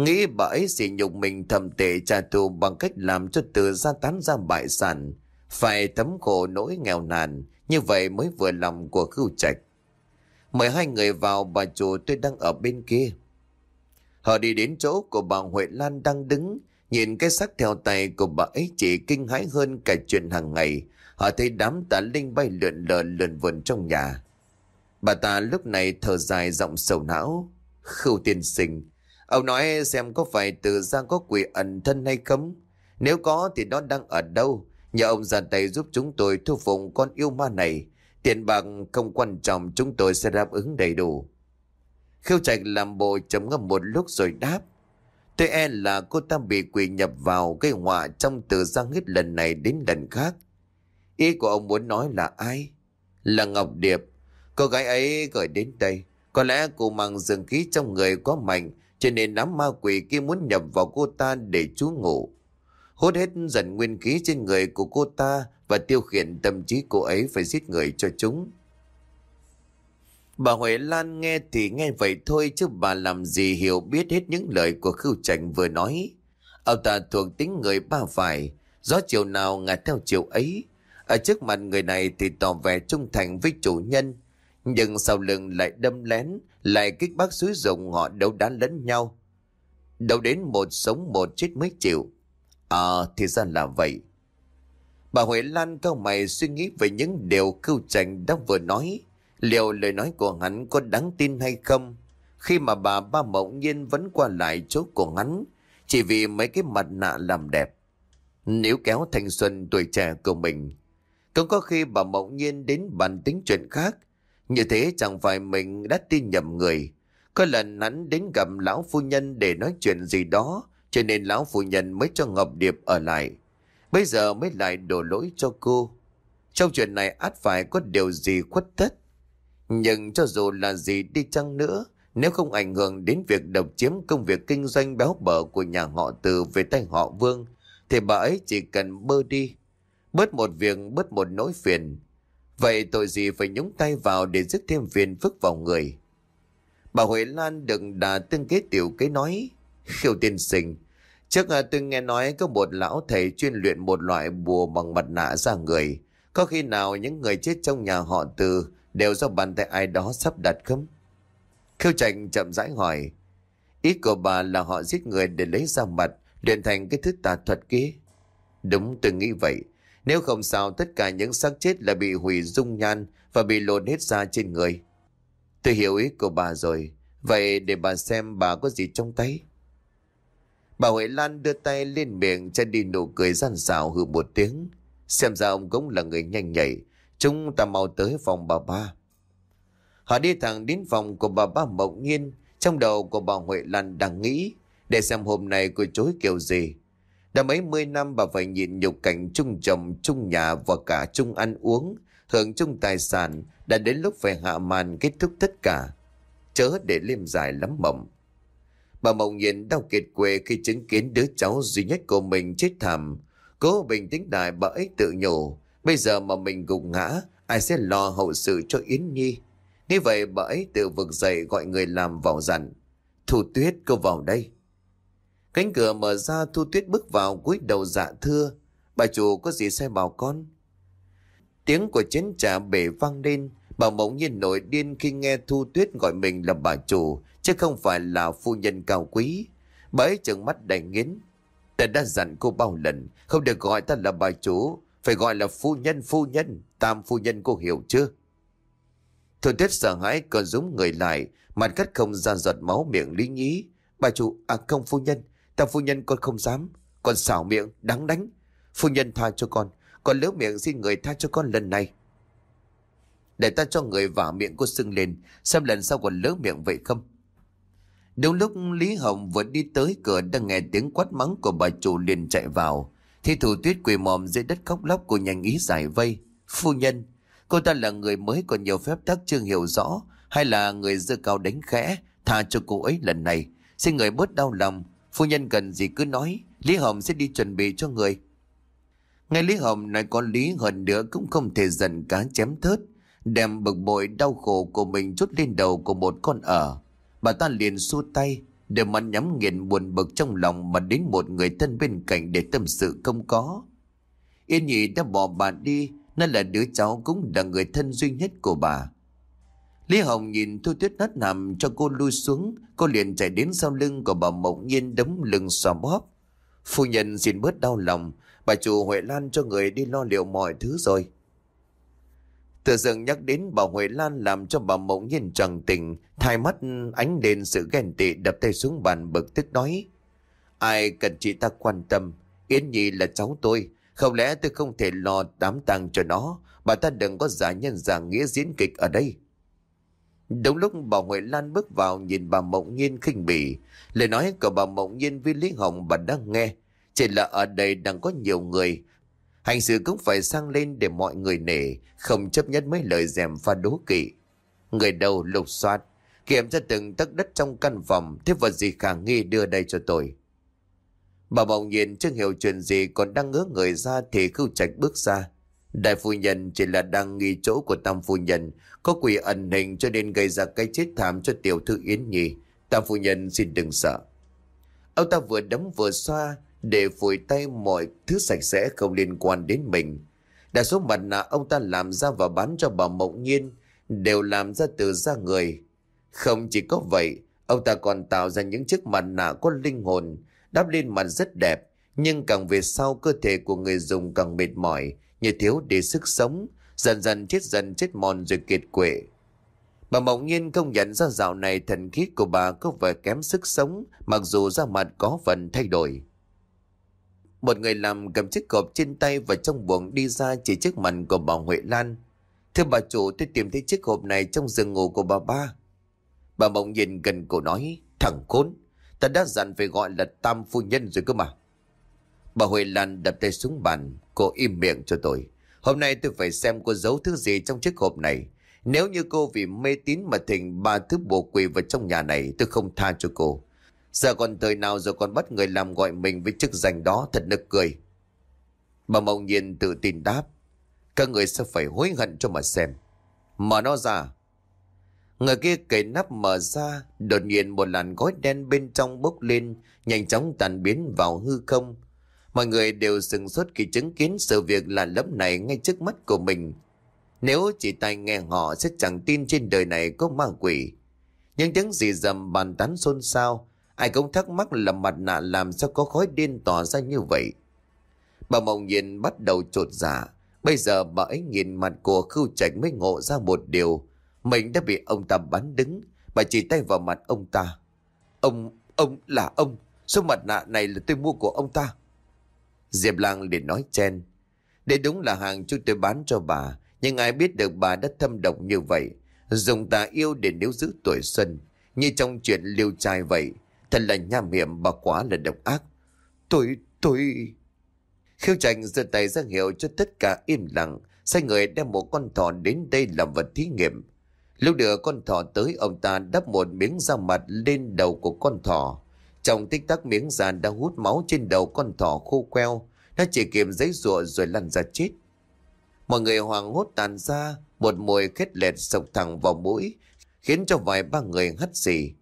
Nghĩ bà ấy sỉ nhục mình thầm tệ trả thù bằng cách làm cho từ gia tán ra bại sản. Phải thấm khổ nỗi nghèo nàn, như vậy mới vừa lòng của khưu trạch. Mời hai người vào bà chủ tôi đang ở bên kia. Họ đi đến chỗ của bà Huệ Lan đang đứng, nhìn cái sắc theo tay của bà ấy chỉ kinh hãi hơn cả chuyện hàng ngày. Họ thấy đám tà linh bay lượn lờ lượn vườn trong nhà. Bà ta lúc này thở dài giọng sầu não. Khưu tiên sinh, Ông nói xem có phải từ giang có quỷ ẩn thân hay không? Nếu có thì nó đang ở đâu? Nhờ ông ra tay giúp chúng tôi thu phục con yêu ma này. Tiền bạc không quan trọng, chúng tôi sẽ đáp ứng đầy đủ. Khiêu trạch làm bộ chấm ngâm một lúc rồi đáp. Tôi e là cô ta bị quỷ nhập vào gây họa trong từ giang hết lần này đến lần khác. Ý của ông muốn nói là ai? Là Ngọc Điệp. Cô gái ấy gửi đến đây. Có lẽ cô mang dường khí trong người quá mạnh cho nên đám ma quỷ kia muốn nhập vào cô ta để trú ngủ. Hốt hết dần nguyên khí trên người của cô ta và tiêu khiển tâm trí cô ấy phải giết người cho chúng. Bà Huệ Lan nghe thì nghe vậy thôi chứ bà làm gì hiểu biết hết những lời của Khưu Trạch vừa nói. Ông ta thuộc tính người ba phải, gió chiều nào ngả theo chiều ấy. Ở trước mặt người này thì tỏ vẻ trung thành với chủ nhân, nhưng sau lưng lại đâm lén, lại kích bác xúi dùng họ đấu đá lẫn nhau. Đấu đến một sống một chết mới chịu. À, thì ra là vậy. Bà Huệ Lan cao mày suy nghĩ về những điều cưu trành đã vừa nói. Liệu lời nói của hắn có đáng tin hay không? Khi mà bà ba mộng nhiên vẫn qua lại chỗ của hắn, chỉ vì mấy cái mặt nạ làm đẹp. Nếu kéo thanh xuân tuổi trẻ của mình, cũng có khi bà mộng nhiên đến bàn tính chuyện khác, như thế chẳng phải mình đã tin nhầm người. Có lần hắn đến gặp lão phu nhân để nói chuyện gì đó, cho nên lão phu nhân mới cho Ngọc Điệp ở lại. Bây giờ mới lại đổ lỗi cho cô. Trong chuyện này át phải có điều gì khuất tất. Nhưng cho dù là gì đi chăng nữa, nếu không ảnh hưởng đến việc độc chiếm công việc kinh doanh béo bở của nhà họ từ về tay họ Vương, thì bà ấy chỉ cần bơ đi. Bớt một việc, bớt một nỗi phiền, Vậy tội gì phải nhúng tay vào để dứt thêm phiền phức vào người? Bà Huệ Lan đừng đà tương kế tiểu kế nói. Khiêu tiên sinh, trước à, tôi nghe nói có một lão thầy chuyên luyện một loại bùa bằng mặt nạ ra người. Có khi nào những người chết trong nhà họ từ đều do bàn tay ai đó sắp đặt không? Khiêu Trạch chậm rãi hỏi. Ý của bà là họ giết người để lấy ra mặt, luyện thành cái thứ tà thuật kia. Đúng tôi nghĩ vậy. Nếu không sao, tất cả những xác chết là bị hủy dung nhan và bị lột hết ra trên người. Tôi hiểu ý của bà rồi. Vậy để bà xem bà có gì trong tay. Bà Huệ Lan đưa tay lên miệng cho đi nụ cười gian xảo hừ một tiếng. Xem ra ông cũng là người nhanh nhạy. Chúng ta mau tới phòng bà ba. Họ đi thẳng đến phòng của bà ba Mộng Nhiên. Trong đầu của bà Huệ Lan đang nghĩ, để xem hôm nay cô chối kiểu gì. Đã mấy mươi năm bà phải nhịn nhục cảnh chung chồng, chung nhà và cả chung ăn uống, hưởng chung tài sản, đã đến lúc phải hạ màn kết thúc tất cả. Chớ để liêm dài lắm mộng. Bà Mộng nhìn đau kiệt quê khi chứng kiến đứa cháu duy nhất của mình chết thảm. Cố bình tĩnh đại bà ấy tự nhủ, bây giờ mà mình gục ngã, ai sẽ lo hậu sự cho Yến Nhi. Như vậy bà ấy tự vực dậy gọi người làm vào dặn. Thủ tuyết cô vào đây. Cánh cửa mở ra Thu Tuyết bước vào cúi đầu dạ thưa. Bà chủ có gì sai bảo con? Tiếng của chén trà bể vang lên. Bà mộng nhiên nổi điên khi nghe Thu Tuyết gọi mình là bà chủ, chứ không phải là phu nhân cao quý. Bà ấy trừng mắt đầy nghiến. Ta đã dặn cô bao lần, không được gọi ta là bà chủ, phải gọi là phu nhân phu nhân, tam phu nhân cô hiểu chưa? Thu Tuyết sợ hãi còn giống người lại, mặt cắt không ra giọt máu miệng lý nhí. Bà chủ, à không phu nhân, Ta phu nhân con không dám Con xảo miệng đáng đánh Phu nhân tha cho con Con lỡ miệng xin người tha cho con lần này Để ta cho người vả miệng cô sưng lên Xem lần sau còn lỡ miệng vậy không Đúng lúc Lý Hồng vừa đi tới cửa đang nghe tiếng quát mắng của bà chủ liền chạy vào. Thì thủ tuyết quỳ mòm dưới đất khóc lóc của nhanh ý giải vây. Phu nhân, cô ta là người mới còn nhiều phép tắc chưa hiểu rõ hay là người dơ cao đánh khẽ tha cho cô ấy lần này. Xin người bớt đau lòng Phu nhân cần gì cứ nói, Lý Hồng sẽ đi chuẩn bị cho người. Ngay Lý Hồng nói có lý hơn nữa Cũng không thể giận cá chém thớt, Đem bực bội đau khổ của mình chút lên đầu của một con ở. Bà ta liền xua tay, Để mà nhắm nghiền buồn bực trong lòng Mà đến một người thân bên cạnh để tâm sự không có. Yên nhị đã bỏ bà đi, nên là đứa cháu cũng là người thân duy nhất của bà. Lý Hồng nhìn Thu Tuyết nát nằm cho cô lui xuống, cô liền chạy đến sau lưng của bà Mộng Nhiên đấm lưng xòa bóp. Phu nhân xin bớt đau lòng, bà chủ Huệ Lan cho người đi lo liệu mọi thứ rồi. Tự dưng nhắc đến bà Huệ Lan làm cho bà Mộng Nhiên trần tình, thay mắt ánh lên sự ghen tị đập tay xuống bàn bực tức nói. Ai cần chị ta quan tâm, Yến Nhi là cháu tôi, không lẽ tôi không thể lo đám tang cho nó, bà ta đừng có giả nhân giả nghĩa diễn kịch ở đây. Đúng lúc bà Huệ Lan bước vào nhìn bà Mộng Nhiên khinh bỉ. Lời nói của bà Mộng Nhiên với Lý Hồng bà đang nghe. Chỉ là ở đây đang có nhiều người. Hành sự cũng phải sang lên để mọi người nể, không chấp nhận mấy lời dèm pha đố kỵ. Người đầu lục soát, kiểm tra từng tấc đất trong căn phòng, thế vật gì khả nghi đưa đây cho tôi. Bà Mộng Nhiên chưa hiểu chuyện gì còn đang ngỡ người ra thì khưu trạch bước ra. Đại phu nhân chỉ là đang nghi chỗ của tam phu nhân, có quỷ ẩn hình cho nên gây ra cái chết thảm cho tiểu thư Yến Nhi. Tam phu nhân xin đừng sợ. Ông ta vừa đấm vừa xoa để phủi tay mọi thứ sạch sẽ không liên quan đến mình. Đa số mặt nạ ông ta làm ra và bán cho bà Mộng Nhiên đều làm ra từ da người. Không chỉ có vậy, ông ta còn tạo ra những chiếc mặt nạ có linh hồn, đắp lên mặt rất đẹp, nhưng càng về sau cơ thể của người dùng càng mệt mỏi, như thiếu đi sức sống, dần dần chết dần chết mòn rồi kiệt quệ. Bà mộng nhiên không nhận ra dạo này thần khí của bà có vẻ kém sức sống, mặc dù da mặt có phần thay đổi. Một người làm cầm chiếc cọp trên tay và trong buồng đi ra chỉ trước mặt của bà Huệ Lan. Thưa bà chủ tôi tìm thấy chiếc hộp này trong giường ngủ của bà ba. Bà mộng nhìn gần cổ nói, thằng khốn, ta đã dặn phải gọi là tam phu nhân rồi cơ mà. Bà Huệ Lan đập tay xuống bàn, cô im miệng cho tôi. Hôm nay tôi phải xem cô giấu thứ gì trong chiếc hộp này. Nếu như cô vì mê tín mà thỉnh ba thứ bồ quỷ vào trong nhà này, tôi không tha cho cô. Giờ còn thời nào rồi còn bắt người làm gọi mình với chức danh đó thật nực cười. Bà Mộng Nhiên tự tin đáp. Các người sẽ phải hối hận cho mà xem. Mở nó ra. Người kia cởi nắp mở ra, đột nhiên một làn gói đen bên trong bốc lên, nhanh chóng tàn biến vào hư không. Mọi người đều sừng sốt khi chứng kiến sự việc là lẫm này ngay trước mắt của mình. Nếu chỉ tai nghe họ sẽ chẳng tin trên đời này có ma quỷ. Những tiếng gì dầm bàn tán xôn xao, Ai cũng thắc mắc là mặt nạ làm sao có khói điên tỏa ra như vậy. Bà mộng nhiên bắt đầu trột dạ. Bây giờ bà ấy nhìn mặt của khưu trạch mới ngộ ra một điều. Mình đã bị ông ta bắn đứng. Bà chỉ tay vào mặt ông ta. Ông, ông là ông. Số mặt nạ này là tôi mua của ông ta. Diệp Lang liền nói chen. Đây đúng là hàng chúng tôi bán cho bà. Nhưng ai biết được bà đã thâm độc như vậy. Dùng tà yêu để níu giữ tuổi xuân. Như trong chuyện liêu trai vậy. Thật là nham hiểm bà quá là độc ác. Tôi, tôi... Khiêu trành giơ tay ra hiệu cho tất cả im lặng. Sai người đem một con thỏ đến đây làm vật thí nghiệm. Lúc đưa con thỏ tới ông ta đắp một miếng da mặt lên đầu của con thỏ. Trong tích tắc miếng giàn đã hút máu trên đầu con thỏ khô queo. Nó chỉ kìm giấy rụa rồi lăn ra chết. Mọi người hoàng hốt tàn ra, một mùi khét lẹt sộc thẳng vào mũi, khiến cho vài ba người hắt xì.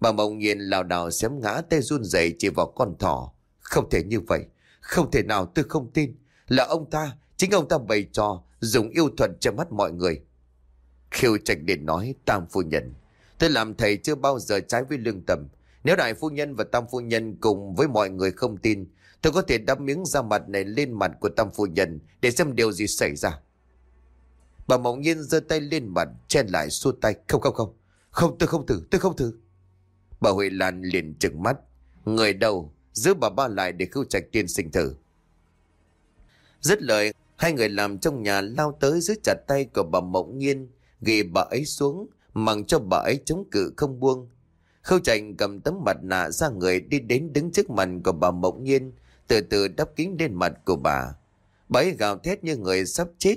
Bà mộng nhìn lảo đảo xém ngã tay run rẩy chỉ vào con thỏ. Không thể như vậy, không thể nào tôi không tin. Là ông ta, chính ông ta bày trò, dùng yêu thuật che mắt mọi người. Khiêu trạch điện nói tam phu nhân. Tôi làm thầy chưa bao giờ trái với lương tâm. Nếu đại phu nhân và tam phu nhân cùng với mọi người không tin, tôi có thể đắp miếng da mặt này lên mặt của tam phu nhân để xem điều gì xảy ra. Bà mộng nhiên giơ tay lên mặt, chen lại xua tay. Không không không, không tôi không thử, tôi không thử. Bà Huệ Lan liền trừng mắt. Người đầu giữ bà ba lại để khưu trạch tiên sinh thử. Rất lời, hai người làm trong nhà lao tới giữ chặt tay của bà Mộng Nhiên, ghi bà ấy xuống, mặc cho bà ấy chống cự không buông. Khâu Trạch cầm tấm mặt nạ ra người đi đến đứng trước mặt của bà Mộng Nhiên, từ từ đắp kính lên mặt của bà. Bà ấy gào thét như người sắp chết.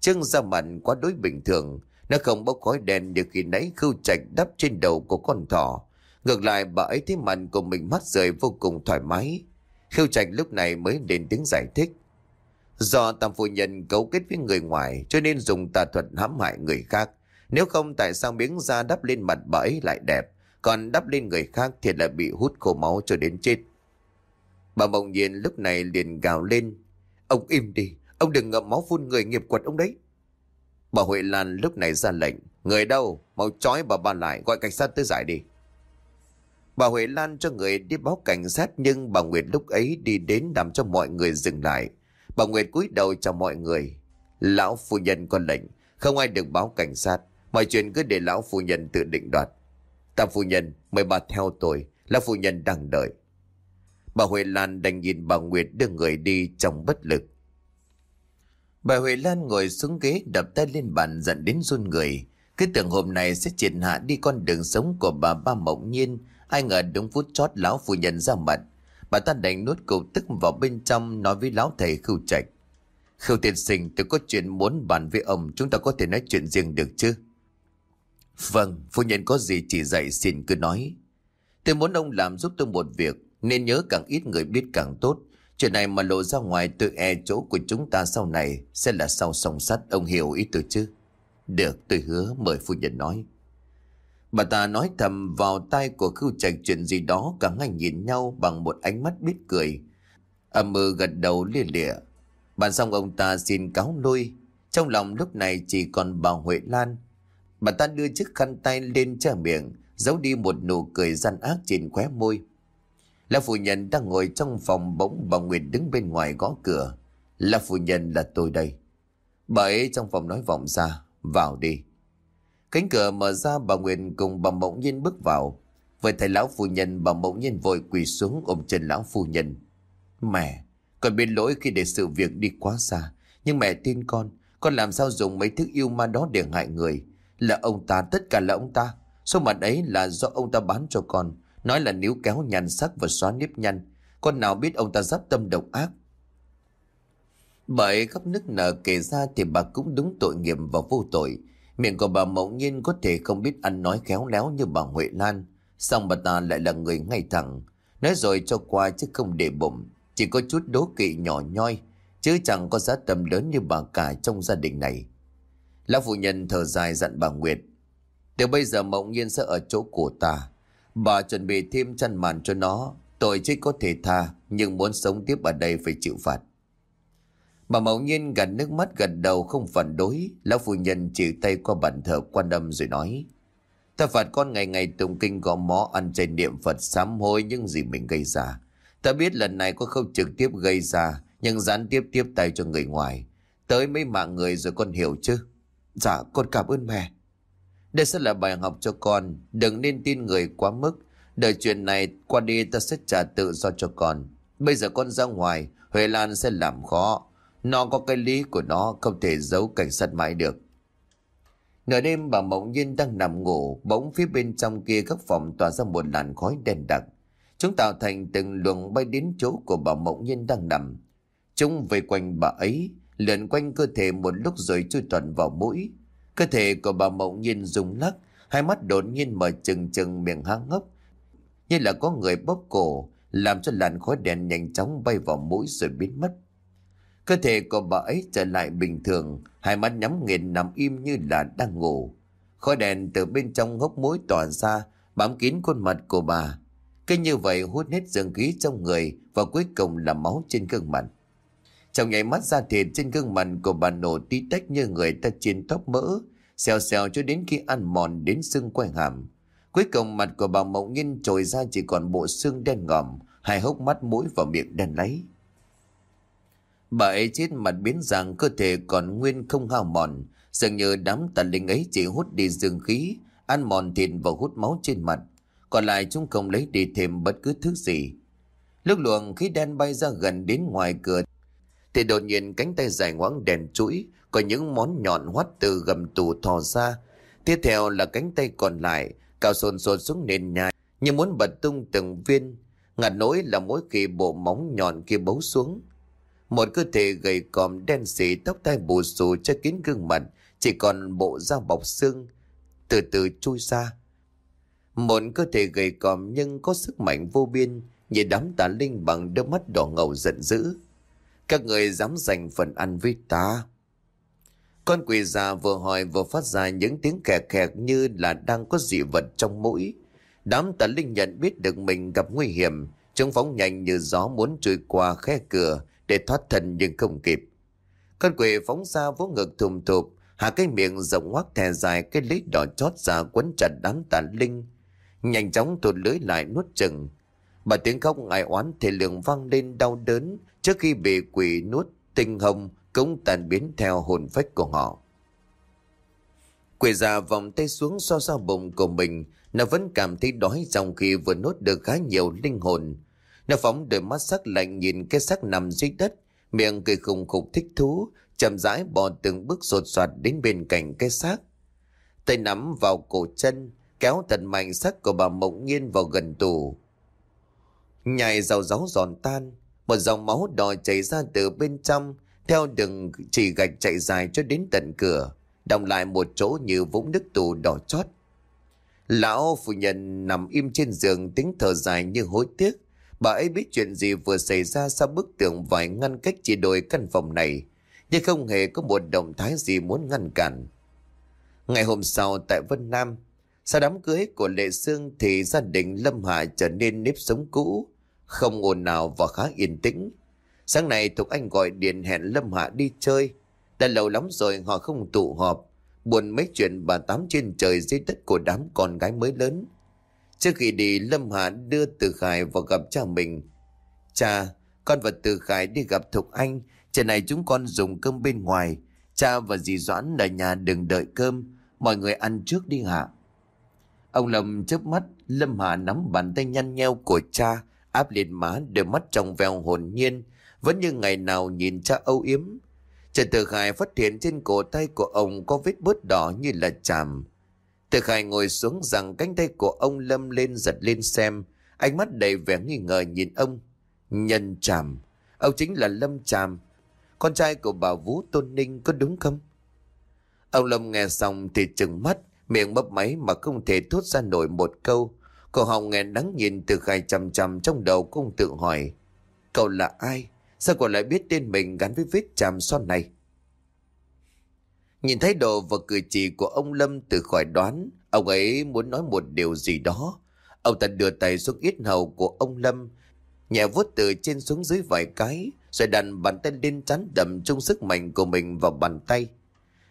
Chân ra mặt quá đối bình thường, nó không bốc khói đèn như khi nãy Khâu Trạch đắp trên đầu của con thỏ. Ngược lại bà ấy thấy mặt của mình mắt rời vô cùng thoải mái. Khâu Trạch lúc này mới lên tiếng giải thích. Do tam phu nhân cấu kết với người ngoài cho nên dùng tà thuật hãm hại người khác. Nếu không tại sao miếng da đắp lên mặt bà ấy lại đẹp, còn đắp lên người khác thì lại bị hút khô máu cho đến chết. Bà mộng nhiên lúc này liền gào lên. Ông im đi, ông đừng ngậm máu phun người nghiệp quật ông đấy. Bà Huệ Lan lúc này ra lệnh. Người đâu, mau trói bà bà lại, gọi cảnh sát tới giải đi. Bà Huệ Lan cho người đi báo cảnh sát nhưng bà Nguyệt lúc ấy đi đến làm cho mọi người dừng lại. Bà Nguyệt cúi đầu chào mọi người. Lão phu nhân có lệnh, không ai được báo cảnh sát. Mọi chuyện cứ để lão phu nhân tự định đoạt ta phu nhân, mời bà theo tôi, là phu nhân đang đợi. Bà Huệ Lan đành nhìn bà Nguyệt đưa người đi trong bất lực. Bà Huệ Lan ngồi xuống ghế đập tay lên bàn giận đến run người. Cứ tưởng hôm nay sẽ triệt hạ đi con đường sống của bà ba mộng nhiên. Ai ngờ đúng phút chót lão phu nhân ra mặt. Bà ta đành nuốt cầu tức vào bên trong nói với lão thầy khưu trạch. Khưu tiên sinh tôi có chuyện muốn bàn với ông chúng ta có thể nói chuyện riêng được chứ? Vâng, phu nhân có gì chỉ dạy xin cứ nói. Tôi muốn ông làm giúp tôi một việc nên nhớ càng ít người biết càng tốt. Chuyện này mà lộ ra ngoài tự e chỗ của chúng ta sau này sẽ là sau song sắt ông hiểu ý tôi chứ? Được tôi hứa mời phu nhân nói. Bà ta nói thầm vào tai của khưu trạch chuyện gì đó cả ngày nhìn nhau bằng một ánh mắt biết cười. Âm mơ gật đầu lia lịa. Bàn xong ông ta xin cáo lui Trong lòng lúc này chỉ còn bà Huệ Lan. Bà ta đưa chiếc khăn tay lên che miệng, giấu đi một nụ cười gian ác trên khóe môi. Là phụ nhân đang ngồi trong phòng bỗng bà Nguyệt đứng bên ngoài gõ cửa. Là phụ nhân là tôi đây. Bà ấy trong phòng nói vọng ra, vào đi. Cánh cửa mở ra bà Nguyệt cùng bà Mộng Nhiên bước vào. Với thầy lão phu nhân bà Mộng Nhiên vội quỳ xuống ôm chân lão phu nhân. Mẹ, con biết lỗi khi để sự việc đi quá xa. Nhưng mẹ tin con, con làm sao dùng mấy thức yêu ma đó để hại người. Là ông ta, tất cả là ông ta. Số mặt ấy là do ông ta bán cho con. Nói là níu kéo nhàn sắc và xóa nếp nhăn. Con nào biết ông ta giáp tâm độc ác. Bởi khóc nức nở kể ra thì bà cũng đúng tội nghiệp và vô tội. Miệng của bà mộng nhiên có thể không biết ăn nói khéo léo như bà Huệ Lan. Xong bà ta lại là người ngay thẳng. Nói rồi cho qua chứ không để bụng. Chỉ có chút đố kỵ nhỏ nhoi. Chứ chẳng có giá tầm lớn như bà cả trong gia đình này. Lão phụ nhân thở dài dặn bà Nguyệt. Từ bây giờ mộng nhiên sẽ ở chỗ của ta. Bà chuẩn bị thêm chăn màn cho nó. Tội chết có thể tha, nhưng muốn sống tiếp ở đây phải chịu phạt. Bà mộng nhiên gạt nước mắt gật đầu không phản đối. Lão phụ nhân chỉ tay qua bàn thờ quan âm rồi nói. Ta phạt con ngày ngày tụng kinh gõ mó ăn chay niệm Phật sám hối những gì mình gây ra. Ta biết lần này có không trực tiếp gây ra, nhưng gián tiếp tiếp tay cho người ngoài. Tới mấy mạng người rồi con hiểu chứ? Dạ, con cảm ơn mẹ. Đây sẽ là bài học cho con, đừng nên tin người quá mức. Đời chuyện này qua đi ta sẽ trả tự do cho con. Bây giờ con ra ngoài, Huệ Lan sẽ làm khó. Nó có cái lý của nó không thể giấu cảnh sát mãi được. Nửa đêm bà Mộng Nhiên đang nằm ngủ, bỗng phía bên trong kia các phòng tỏa ra một làn khói đen đặc. Chúng tạo thành từng luồng bay đến chỗ của bà Mộng Nhiên đang nằm. Chúng vây quanh bà ấy, lượn quanh cơ thể một lúc rồi chui toàn vào mũi. Cơ thể của bà Mộng Nhiên rung lắc, hai mắt đột nhiên mở trừng trừng miệng há ngốc. Như là có người bóp cổ, làm cho làn khói đèn nhanh chóng bay vào mũi rồi biến mất. Cơ thể của bà ấy trở lại bình thường, hai mắt nhắm nghiền nằm im như là đang ngủ. Khói đèn từ bên trong hốc mũi tỏa ra, bám kín khuôn mặt của bà. Cứ như vậy hút hết dương khí trong người và cuối cùng là máu trên gương mặt. Trong nháy mắt ra thịt trên gương mặt của bà nổ tí tách như người ta chiên tóc mỡ, xèo xèo cho đến khi ăn mòn đến xương quay hàm. Cuối cùng mặt của bà mộng nhiên trồi ra chỉ còn bộ xương đen ngòm, hai hốc mắt mũi và miệng đen lấy. Bà ấy chết mặt biến dạng cơ thể còn nguyên không hao mòn, dường như đám tà linh ấy chỉ hút đi dương khí, ăn mòn thịt và hút máu trên mặt. Còn lại chúng không lấy đi thêm bất cứ thứ gì. Lúc luồng khí đen bay ra gần đến ngoài cửa thì đột nhiên cánh tay dài ngoãng đèn chuỗi có những món nhọn hoắt từ gầm tù thò ra. Tiếp theo là cánh tay còn lại cao sồn sồn xuống nền nhà như muốn bật tung từng viên. Ngặt nỗi là mỗi khi bộ móng nhọn kia bấu xuống một cơ thể gầy còm đen xỉ tóc tai bù xù che kín gương mặt, chỉ còn bộ da bọc xương, từ từ chui ra. Một cơ thể gầy còm nhưng có sức mạnh vô biên, như đám tà linh bằng đôi mắt đỏ ngầu giận dữ. Các người dám giành phần ăn với ta. Con quỷ già vừa hỏi vừa phát ra những tiếng kẹt kẹt như là đang có dị vật trong mũi. Đám tà linh nhận biết được mình gặp nguy hiểm, chúng phóng nhanh như gió muốn trôi qua khe cửa, để thoát thân nhưng không kịp. Con quỷ phóng ra vỗ ngực thùm thụp, hạ cái miệng rộng ngoác thè dài cái lít đỏ chót ra quấn chặt đám tà linh. Nhanh chóng thụt lưới lại nuốt chừng. Bà tiếng khóc ngại oán thể lượng vang lên đau đớn trước khi bị quỷ nuốt tinh hồng cũng tàn biến theo hồn phách của họ. Quỷ già vòng tay xuống so so bụng của mình, nó vẫn cảm thấy đói trong khi vừa nuốt được khá nhiều linh hồn. Nó phóng đôi mắt sắc lạnh nhìn cái xác nằm dưới đất, miệng cười khùng khục thích thú, chậm rãi bò từng bước sột soạt đến bên cạnh cái xác. Tay nắm vào cổ chân, kéo thật mạnh xác của bà mộng nhiên vào gần tủ. Nhài rào ráu giòn tan, một dòng máu đỏ chảy ra từ bên trong, theo đường chỉ gạch chạy dài cho đến tận cửa, đồng lại một chỗ như vũng nước tù đỏ chót. Lão phụ nhân nằm im trên giường tiếng thở dài như hối tiếc, Bà ấy biết chuyện gì vừa xảy ra sau bức tường vải ngăn cách chỉ đôi căn phòng này, nhưng không hề có một động thái gì muốn ngăn cản. Ngày hôm sau tại Vân Nam, sau đám cưới của Lệ Sương thì gia đình Lâm Hà trở nên nếp sống cũ, không ồn nào và khá yên tĩnh. Sáng nay Thục Anh gọi điện hẹn Lâm Hạ đi chơi. Đã lâu lắm rồi họ không tụ họp, buồn mấy chuyện bà tám trên trời dưới đất của đám con gái mới lớn. Trước khi đi Lâm Hạ đưa Từ Khải vào gặp cha mình. Cha, con và Từ Khải đi gặp Thục Anh. trời này chúng con dùng cơm bên ngoài. Cha và dì Doãn ở nhà đừng đợi cơm. Mọi người ăn trước đi hả? Ông Lâm chớp mắt, Lâm Hạ nắm bàn tay nhăn nheo của cha, áp lên má đôi mắt trong veo hồn nhiên, vẫn như ngày nào nhìn cha âu yếm. Trần Tử Khải phát hiện trên cổ tay của ông có vết bớt đỏ như là chàm. Tử Khải ngồi xuống rằng cánh tay của ông Lâm lên giật lên xem, ánh mắt đầy vẻ nghi ngờ nhìn ông. Nhân Tràm, ông chính là Lâm Tràm, con trai của bà Vũ Tôn Ninh có đúng không? Ông Lâm nghe xong thì trừng mắt, miệng bấp máy mà không thể thốt ra nổi một câu. Cậu hồng nghe đắng nhìn từ khai chầm chầm trong đầu cũng tự hỏi. Cậu là ai? Sao cậu lại biết tên mình gắn với vết chàm son này? Nhìn thái độ và cử chỉ của ông Lâm từ khỏi đoán, ông ấy muốn nói một điều gì đó. Ông ta đưa tay xuống ít hầu của ông Lâm, nhẹ vuốt từ trên xuống dưới vài cái, rồi đặt bàn tay lên chắn đầm chung sức mạnh của mình vào bàn tay.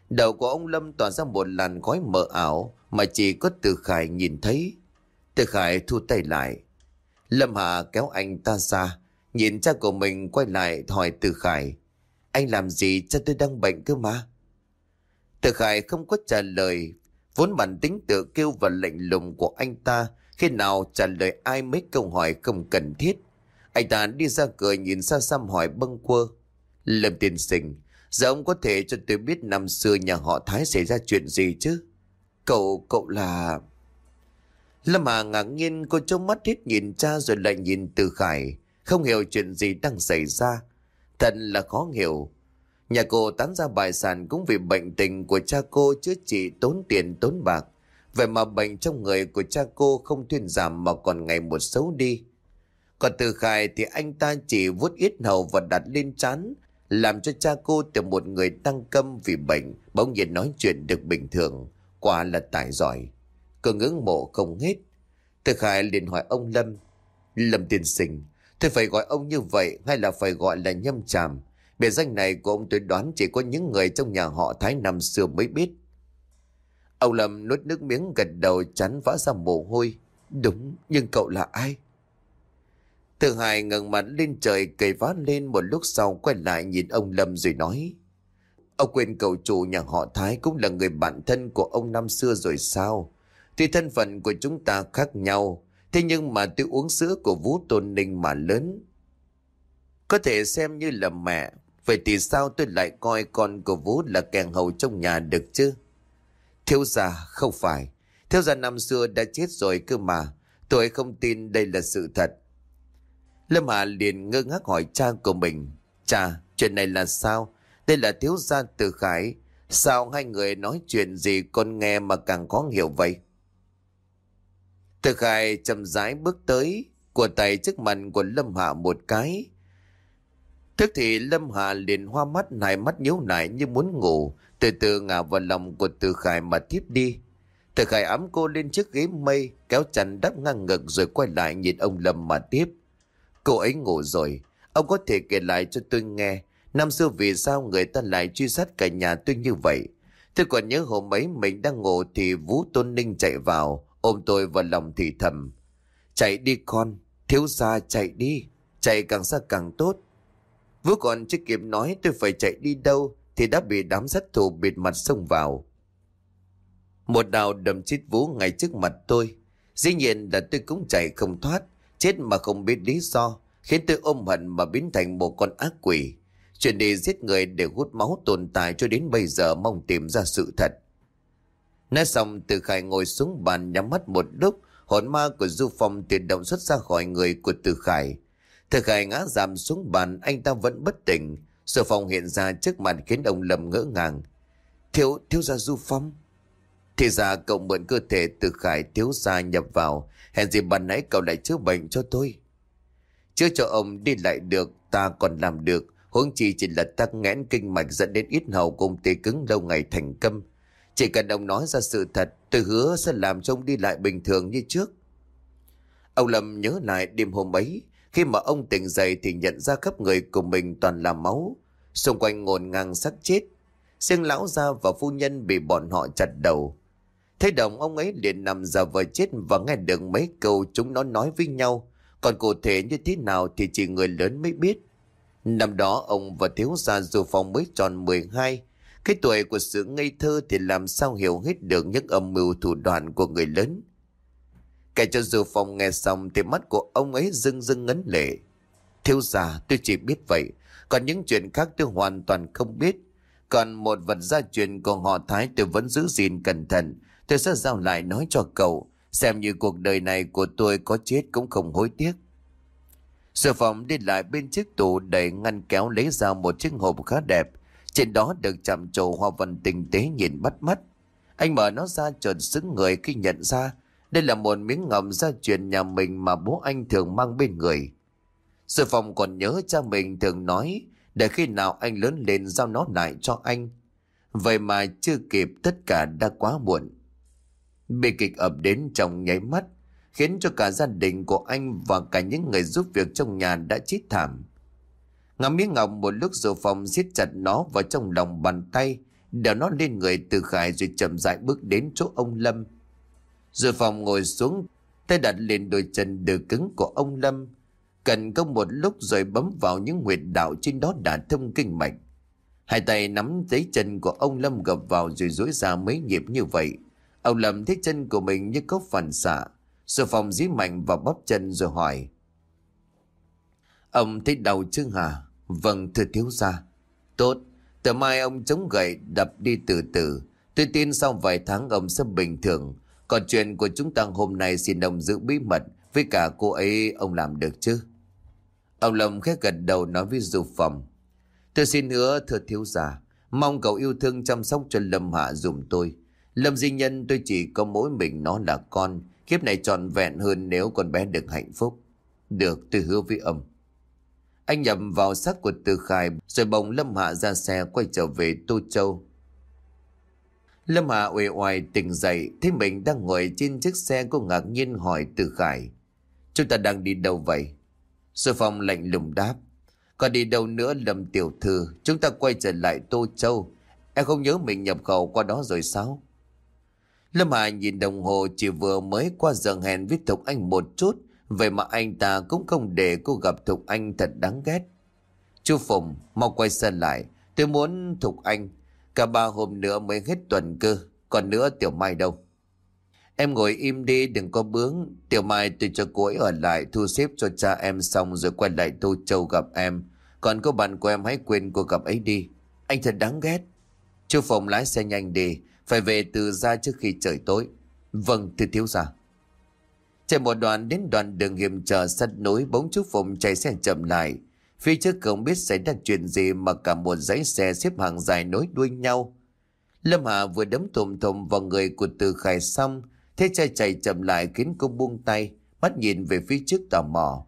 Đầu của ông Lâm tỏa ra một làn khói mờ ảo mà chỉ có Từ Khải nhìn thấy. Từ Khải thu tay lại. Lâm Hạ kéo anh ta ra, nhìn cha của mình quay lại hỏi Từ Khải. Anh làm gì cho tôi đang bệnh cơ mà? Từ Khải không có trả lời, vốn bản tính tự kêu và lệnh lùng của anh ta khi nào trả lời ai mấy câu hỏi không cần thiết. Anh ta đi ra cửa nhìn xa xăm hỏi bâng quơ. Lâm tiên sinh, giờ ông có thể cho tôi biết năm xưa nhà họ Thái xảy ra chuyện gì chứ? Cậu, cậu là... Lâm Hà ngạc nhiên cô trông mắt hết nhìn cha rồi lại nhìn Từ Khải. Không hiểu chuyện gì đang xảy ra. Thật là khó hiểu. Nhà cô tán ra bài sản cũng vì bệnh tình của cha cô chứ chỉ tốn tiền tốn bạc. Vậy mà bệnh trong người của cha cô không thuyên giảm mà còn ngày một xấu đi. Còn từ khải thì anh ta chỉ vuốt ít hầu và đặt lên chán, làm cho cha cô từ một người tăng câm vì bệnh, bỗng nhiên nói chuyện được bình thường. Quả là tài giỏi cơ ngưỡng mộ không hết. Thực Hải liền hỏi ông Lâm. Lâm tiên sinh, tôi phải gọi ông như vậy hay là phải gọi là nhâm tràm? Biệt danh này của ông tôi đoán chỉ có những người trong nhà họ Thái năm xưa mới biết. Ông Lâm nuốt nước miếng gật đầu chắn vã ra mồ hôi. Đúng, nhưng cậu là ai? Thượng Hải ngẩng mặt lên trời cầy vá lên một lúc sau quay lại nhìn ông Lâm rồi nói. Ông quên cậu chủ nhà họ Thái cũng là người bạn thân của ông năm xưa rồi sao? Tuy thân phận của chúng ta khác nhau, thế nhưng mà tôi uống sữa của Vũ Tôn Ninh mà lớn. Có thể xem như là mẹ, vậy thì sao tôi lại coi con của Vũ là kèn hầu trong nhà được chứ? Thiếu gia không phải, thiếu gia năm xưa đã chết rồi cơ mà, tôi không tin đây là sự thật. Lâm Hà liền ngơ ngác hỏi cha của mình. Cha, chuyện này là sao? Đây là thiếu gia từ Khải. Sao hai người nói chuyện gì con nghe mà càng khó hiểu vậy? Từ Khải chậm rãi bước tới, của tay trước mặt của Lâm Hạ một cái. Thức thì Lâm Hạ liền hoa mắt nải mắt nhíu lại như muốn ngủ, từ từ ngả vào lòng của Từ Khải mà tiếp đi. Từ Khải ấm cô lên chiếc ghế mây, kéo chăn đắp ngang ngực rồi quay lại nhìn ông Lâm mà tiếp. Cô ấy ngủ rồi. Ông có thể kể lại cho tôi nghe. Năm xưa vì sao người ta lại truy sát cả nhà tôi như vậy? Tôi còn nhớ hôm ấy mình đang ngủ thì Vũ Tôn Ninh chạy vào, ôm tôi vào lòng thì thầm. Chạy đi con, thiếu gia chạy đi, chạy càng xa càng tốt. Vũ còn chưa kịp nói tôi phải chạy đi đâu thì đã bị đám sát thủ bịt mặt xông vào. Một đào đầm chít Vũ ngay trước mặt tôi. Dĩ nhiên là tôi cũng chạy không thoát. Chết mà không biết lý do, khiến tôi ôm hận mà biến thành một con ác quỷ. Chuyện đi giết người để hút máu tồn tại cho đến bây giờ mong tìm ra sự thật. Nói xong từ khải ngồi xuống bàn nhắm mắt một lúc, hồn ma của Du Phong tiền động xuất ra khỏi người của Từ Khải. Từ Khải ngã giảm xuống bàn, anh ta vẫn bất tỉnh. Sở Phong hiện ra trước mặt khiến ông lầm ngỡ ngàng. Thiếu, thiếu gia Du Phong. Thì ra cậu mượn cơ thể Từ Khải thiếu gia nhập vào, Hẹn gì bàn nãy cậu lại chữa bệnh cho tôi. Chữa cho ông đi lại được, ta còn làm được. Huống chi chỉ là tắc nghẽn kinh mạch dẫn đến ít hầu cùng tê cứng lâu ngày thành câm. Chỉ cần ông nói ra sự thật, tôi hứa sẽ làm cho ông đi lại bình thường như trước. Ông Lâm nhớ lại đêm hôm ấy, khi mà ông tỉnh dậy thì nhận ra khắp người của mình toàn là máu. Xung quanh ngổn ngang xác chết. Riêng lão gia và phu nhân bị bọn họ chặt đầu. Thấy đồng ông ấy liền nằm ra vờ chết và nghe được mấy câu chúng nó nói với nhau. Còn cụ thể như thế nào thì chỉ người lớn mới biết. Năm đó ông và thiếu gia dù phòng mới tròn 12. Cái tuổi của sự ngây thơ thì làm sao hiểu hết được những âm mưu thủ đoạn của người lớn. Kể cho dù phòng nghe xong thì mắt của ông ấy rưng rưng ngấn lệ. Thiếu gia tôi chỉ biết vậy. Còn những chuyện khác tôi hoàn toàn không biết. Còn một vật gia truyền của họ Thái tôi vẫn giữ gìn cẩn thận Tôi sẽ giao lại nói cho cậu, xem như cuộc đời này của tôi có chết cũng không hối tiếc. Sư phòng đi lại bên chiếc tủ đẩy ngăn kéo lấy ra một chiếc hộp khá đẹp. Trên đó được chạm trổ hoa văn tinh tế nhìn bắt mắt. Anh mở nó ra trợn xứng người khi nhận ra đây là một miếng ngọc gia truyền nhà mình mà bố anh thường mang bên người. Sư phòng còn nhớ cha mình thường nói để khi nào anh lớn lên giao nó lại cho anh. Vậy mà chưa kịp tất cả đã quá muộn. Bi kịch ập đến trong nháy mắt, khiến cho cả gia đình của anh và cả những người giúp việc trong nhà đã chết thảm. Ngắm miếng ngọc một lúc rồi phòng siết chặt nó vào trong lòng bàn tay, đèo nó lên người từ khải rồi chậm rãi bước đến chỗ ông Lâm. Rồi phòng ngồi xuống, tay đặt lên đôi chân đờ cứng của ông Lâm. Cần công một lúc rồi bấm vào những huyệt đạo trên đó đã thông kinh mạch. Hai tay nắm lấy chân của ông Lâm gập vào rồi rối ra mấy nhịp như vậy. Ông Lâm thấy chân của mình như có phản xạ. Rồi phòng dí mạnh vào bắp chân rồi hỏi. Ông thấy đau chứ hả? Vâng thưa thiếu gia. Tốt, từ mai ông chống gậy đập đi từ từ. Tôi tin sau vài tháng ông sẽ bình thường. Còn chuyện của chúng ta hôm nay xin ông giữ bí mật với cả cô ấy ông làm được chứ? Ông Lâm khẽ gật đầu nói với Du Phòng. Tôi xin hứa thưa thiếu gia, mong cậu yêu thương chăm sóc cho Lâm Hạ dùm tôi. Lâm Di Nhân tôi chỉ có mỗi mình nó là con, kiếp này trọn vẹn hơn nếu con bé được hạnh phúc. Được, tôi hứa với ông. Anh nhập vào xác của Từ Khải rồi bồng Lâm Hạ ra xe quay trở về Tô Châu. Lâm Hạ uể oải tỉnh dậy, thấy mình đang ngồi trên chiếc xe cô ngạc nhiên hỏi Từ Khải. Chúng ta đang đi đâu vậy? Sư Phong lạnh lùng đáp. Còn đi đâu nữa, Lâm Tiểu Thư Chúng ta quay trở lại Tô Châu Em không nhớ mình nhập khẩu qua đó rồi sao Lâm Hà nhìn đồng hồ Chỉ vừa mới qua giờ hẹn với Thục Anh một chút Vậy mà anh ta cũng không để cô gặp Thục Anh thật đáng ghét. Chú Phùng, mau quay xe lại. Tôi muốn Thục Anh. Cả ba hôm nữa mới hết tuần cơ. Còn nữa Tiểu Mai đâu? Em ngồi im đi, đừng có bướng. Tiểu Mai, tôi cho cô ấy ở lại, Thu xếp cho cha em xong rồi quay lại Tô Châu gặp em. Còn cô bạn của em hãy quên cuộc gặp ấy đi. Anh thật đáng ghét. Chú Phùng lái xe nhanh đi. Phải về từ ra trước khi trời tối. Vâng thưa thiếu gia. Chạy một đoạn đến đoạn đường hiểm trở sắt núi Bỗng chú Phụng chạy xe chậm lại Phía trước không biết xảy ra chuyện gì Mà cả một dãy xe xếp hàng dài nối đuôi nhau Lâm Hà vừa đấm thùm thùm vào người của Từ Khải xong Thế trai chạy chậm lại khiến cô buông tay, mắt nhìn về phía trước tò mò.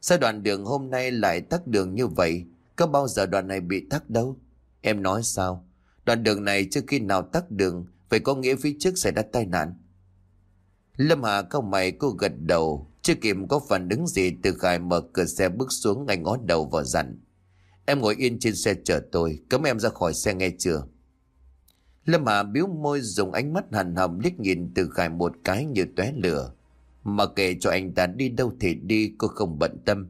Sao đoạn đường hôm nay lại tắt đường như vậy? Có bao giờ đoạn này bị tắt đâu? Em nói sao? Đoạn đường này chưa khi nào tắt đường, vậy có nghĩa phía trước xảy ra tai nạn. Lâm Hà câu mày cô gật đầu, chưa kịp có phản ứng gì từ khai mở cửa xe bước xuống ngay ngó đầu vào dặn. Em ngồi yên trên xe chờ tôi, cấm em ra khỏi xe nghe chưa? Lâm Hà biếu môi dùng ánh mắt hằn hầm liếc nhìn từ khải một cái như tóe lửa. Mà kể cho anh ta đi đâu thì đi cô không bận tâm.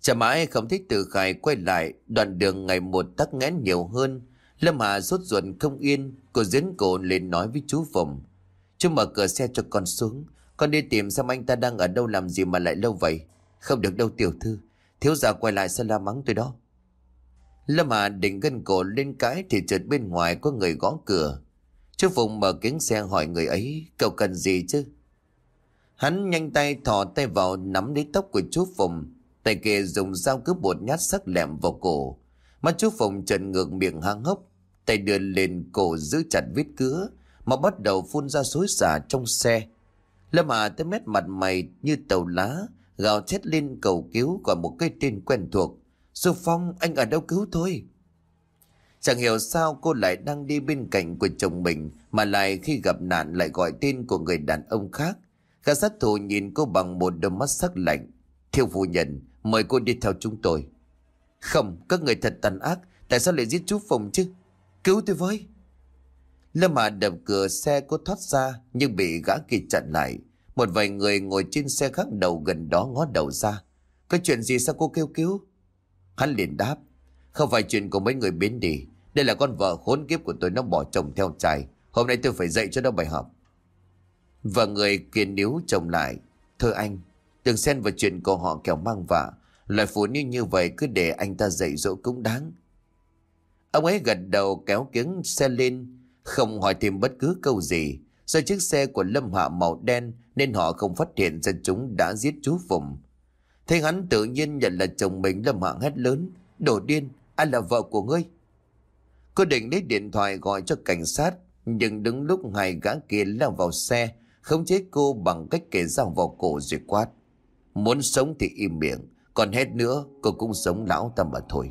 Chả mãi không thích từ khải quay lại đoạn đường ngày một tắc nghẽn nhiều hơn. Lâm Hà sốt ruột không yên cô diễn cổ lên nói với chú Phùng. Chú mở cửa xe cho con xuống. Con đi tìm xem anh ta đang ở đâu làm gì mà lại lâu vậy. Không được đâu tiểu thư. Thiếu gia quay lại sẽ la mắng tôi đó. Lâm Hà định gân cổ lên cái thì chợt bên ngoài có người gõ cửa. Chú Phùng mở kính xe hỏi người ấy, cậu cần gì chứ? Hắn nhanh tay thò tay vào nắm lấy tóc của chú Phùng, tay kia dùng dao cướp bột nhát sắc lẹm vào cổ. Mắt chú Phùng trần ngược miệng hang hốc, tay đưa lên cổ giữ chặt vết cứa, mà bắt đầu phun ra xối xả trong xe. Lâm Hà tới mét mặt mày như tàu lá, gào thét lên cầu cứu gọi một cái tên quen thuộc. Sư Phong anh ở đâu cứu thôi Chẳng hiểu sao cô lại đang đi bên cạnh của chồng mình Mà lại khi gặp nạn lại gọi tên của người đàn ông khác. Cả sát thủ nhìn cô bằng một đôi mắt sắc lạnh. Thiêu phu nhận Mời cô đi theo chúng tôi. Không các người thật tàn ác Tại sao lại giết chú Phong chứ? Cứu tôi với. Lâm Hà đập cửa xe cô thoát ra, Nhưng bị gã kia chặn lại. Một vài người ngồi trên xe khác đầu gần đó ngó đầu ra. Có chuyện gì sao cô kêu cứu? Hắn liền đáp, Không phải chuyện của mấy người biến đi. Đây là con vợ khốn kiếp của tôi, nó bỏ chồng theo trai. Hôm nay tôi phải dạy cho nó bài học. Và người kiên níu chồng lại, Thưa anh Đừng xen vào chuyện của họ kẻo mang vạ Loại phụ nữ như vậy cứ để anh ta dạy dỗ cũng đáng. Ông ấy gật đầu kéo kiếng xe lên không hỏi thêm bất cứ câu gì. Do chiếc xe của Lâm Hạ màu đen Nên họ không phát hiện ra chúng đã giết chú Phùng. Thấy hắn tự nhiên nhận là chồng mình, Lâm hạ hét lớn Đổ điên Ai là vợ của ngươi. Cô định lấy điện thoại gọi cho cảnh sát, Nhưng đứng lúc hai gã kia lao vào xe Không chế cô bằng cách kể dao vào cổ rồi quát, Muốn sống thì im miệng, Còn hết nữa cô cũng sống lão tâm mà thôi.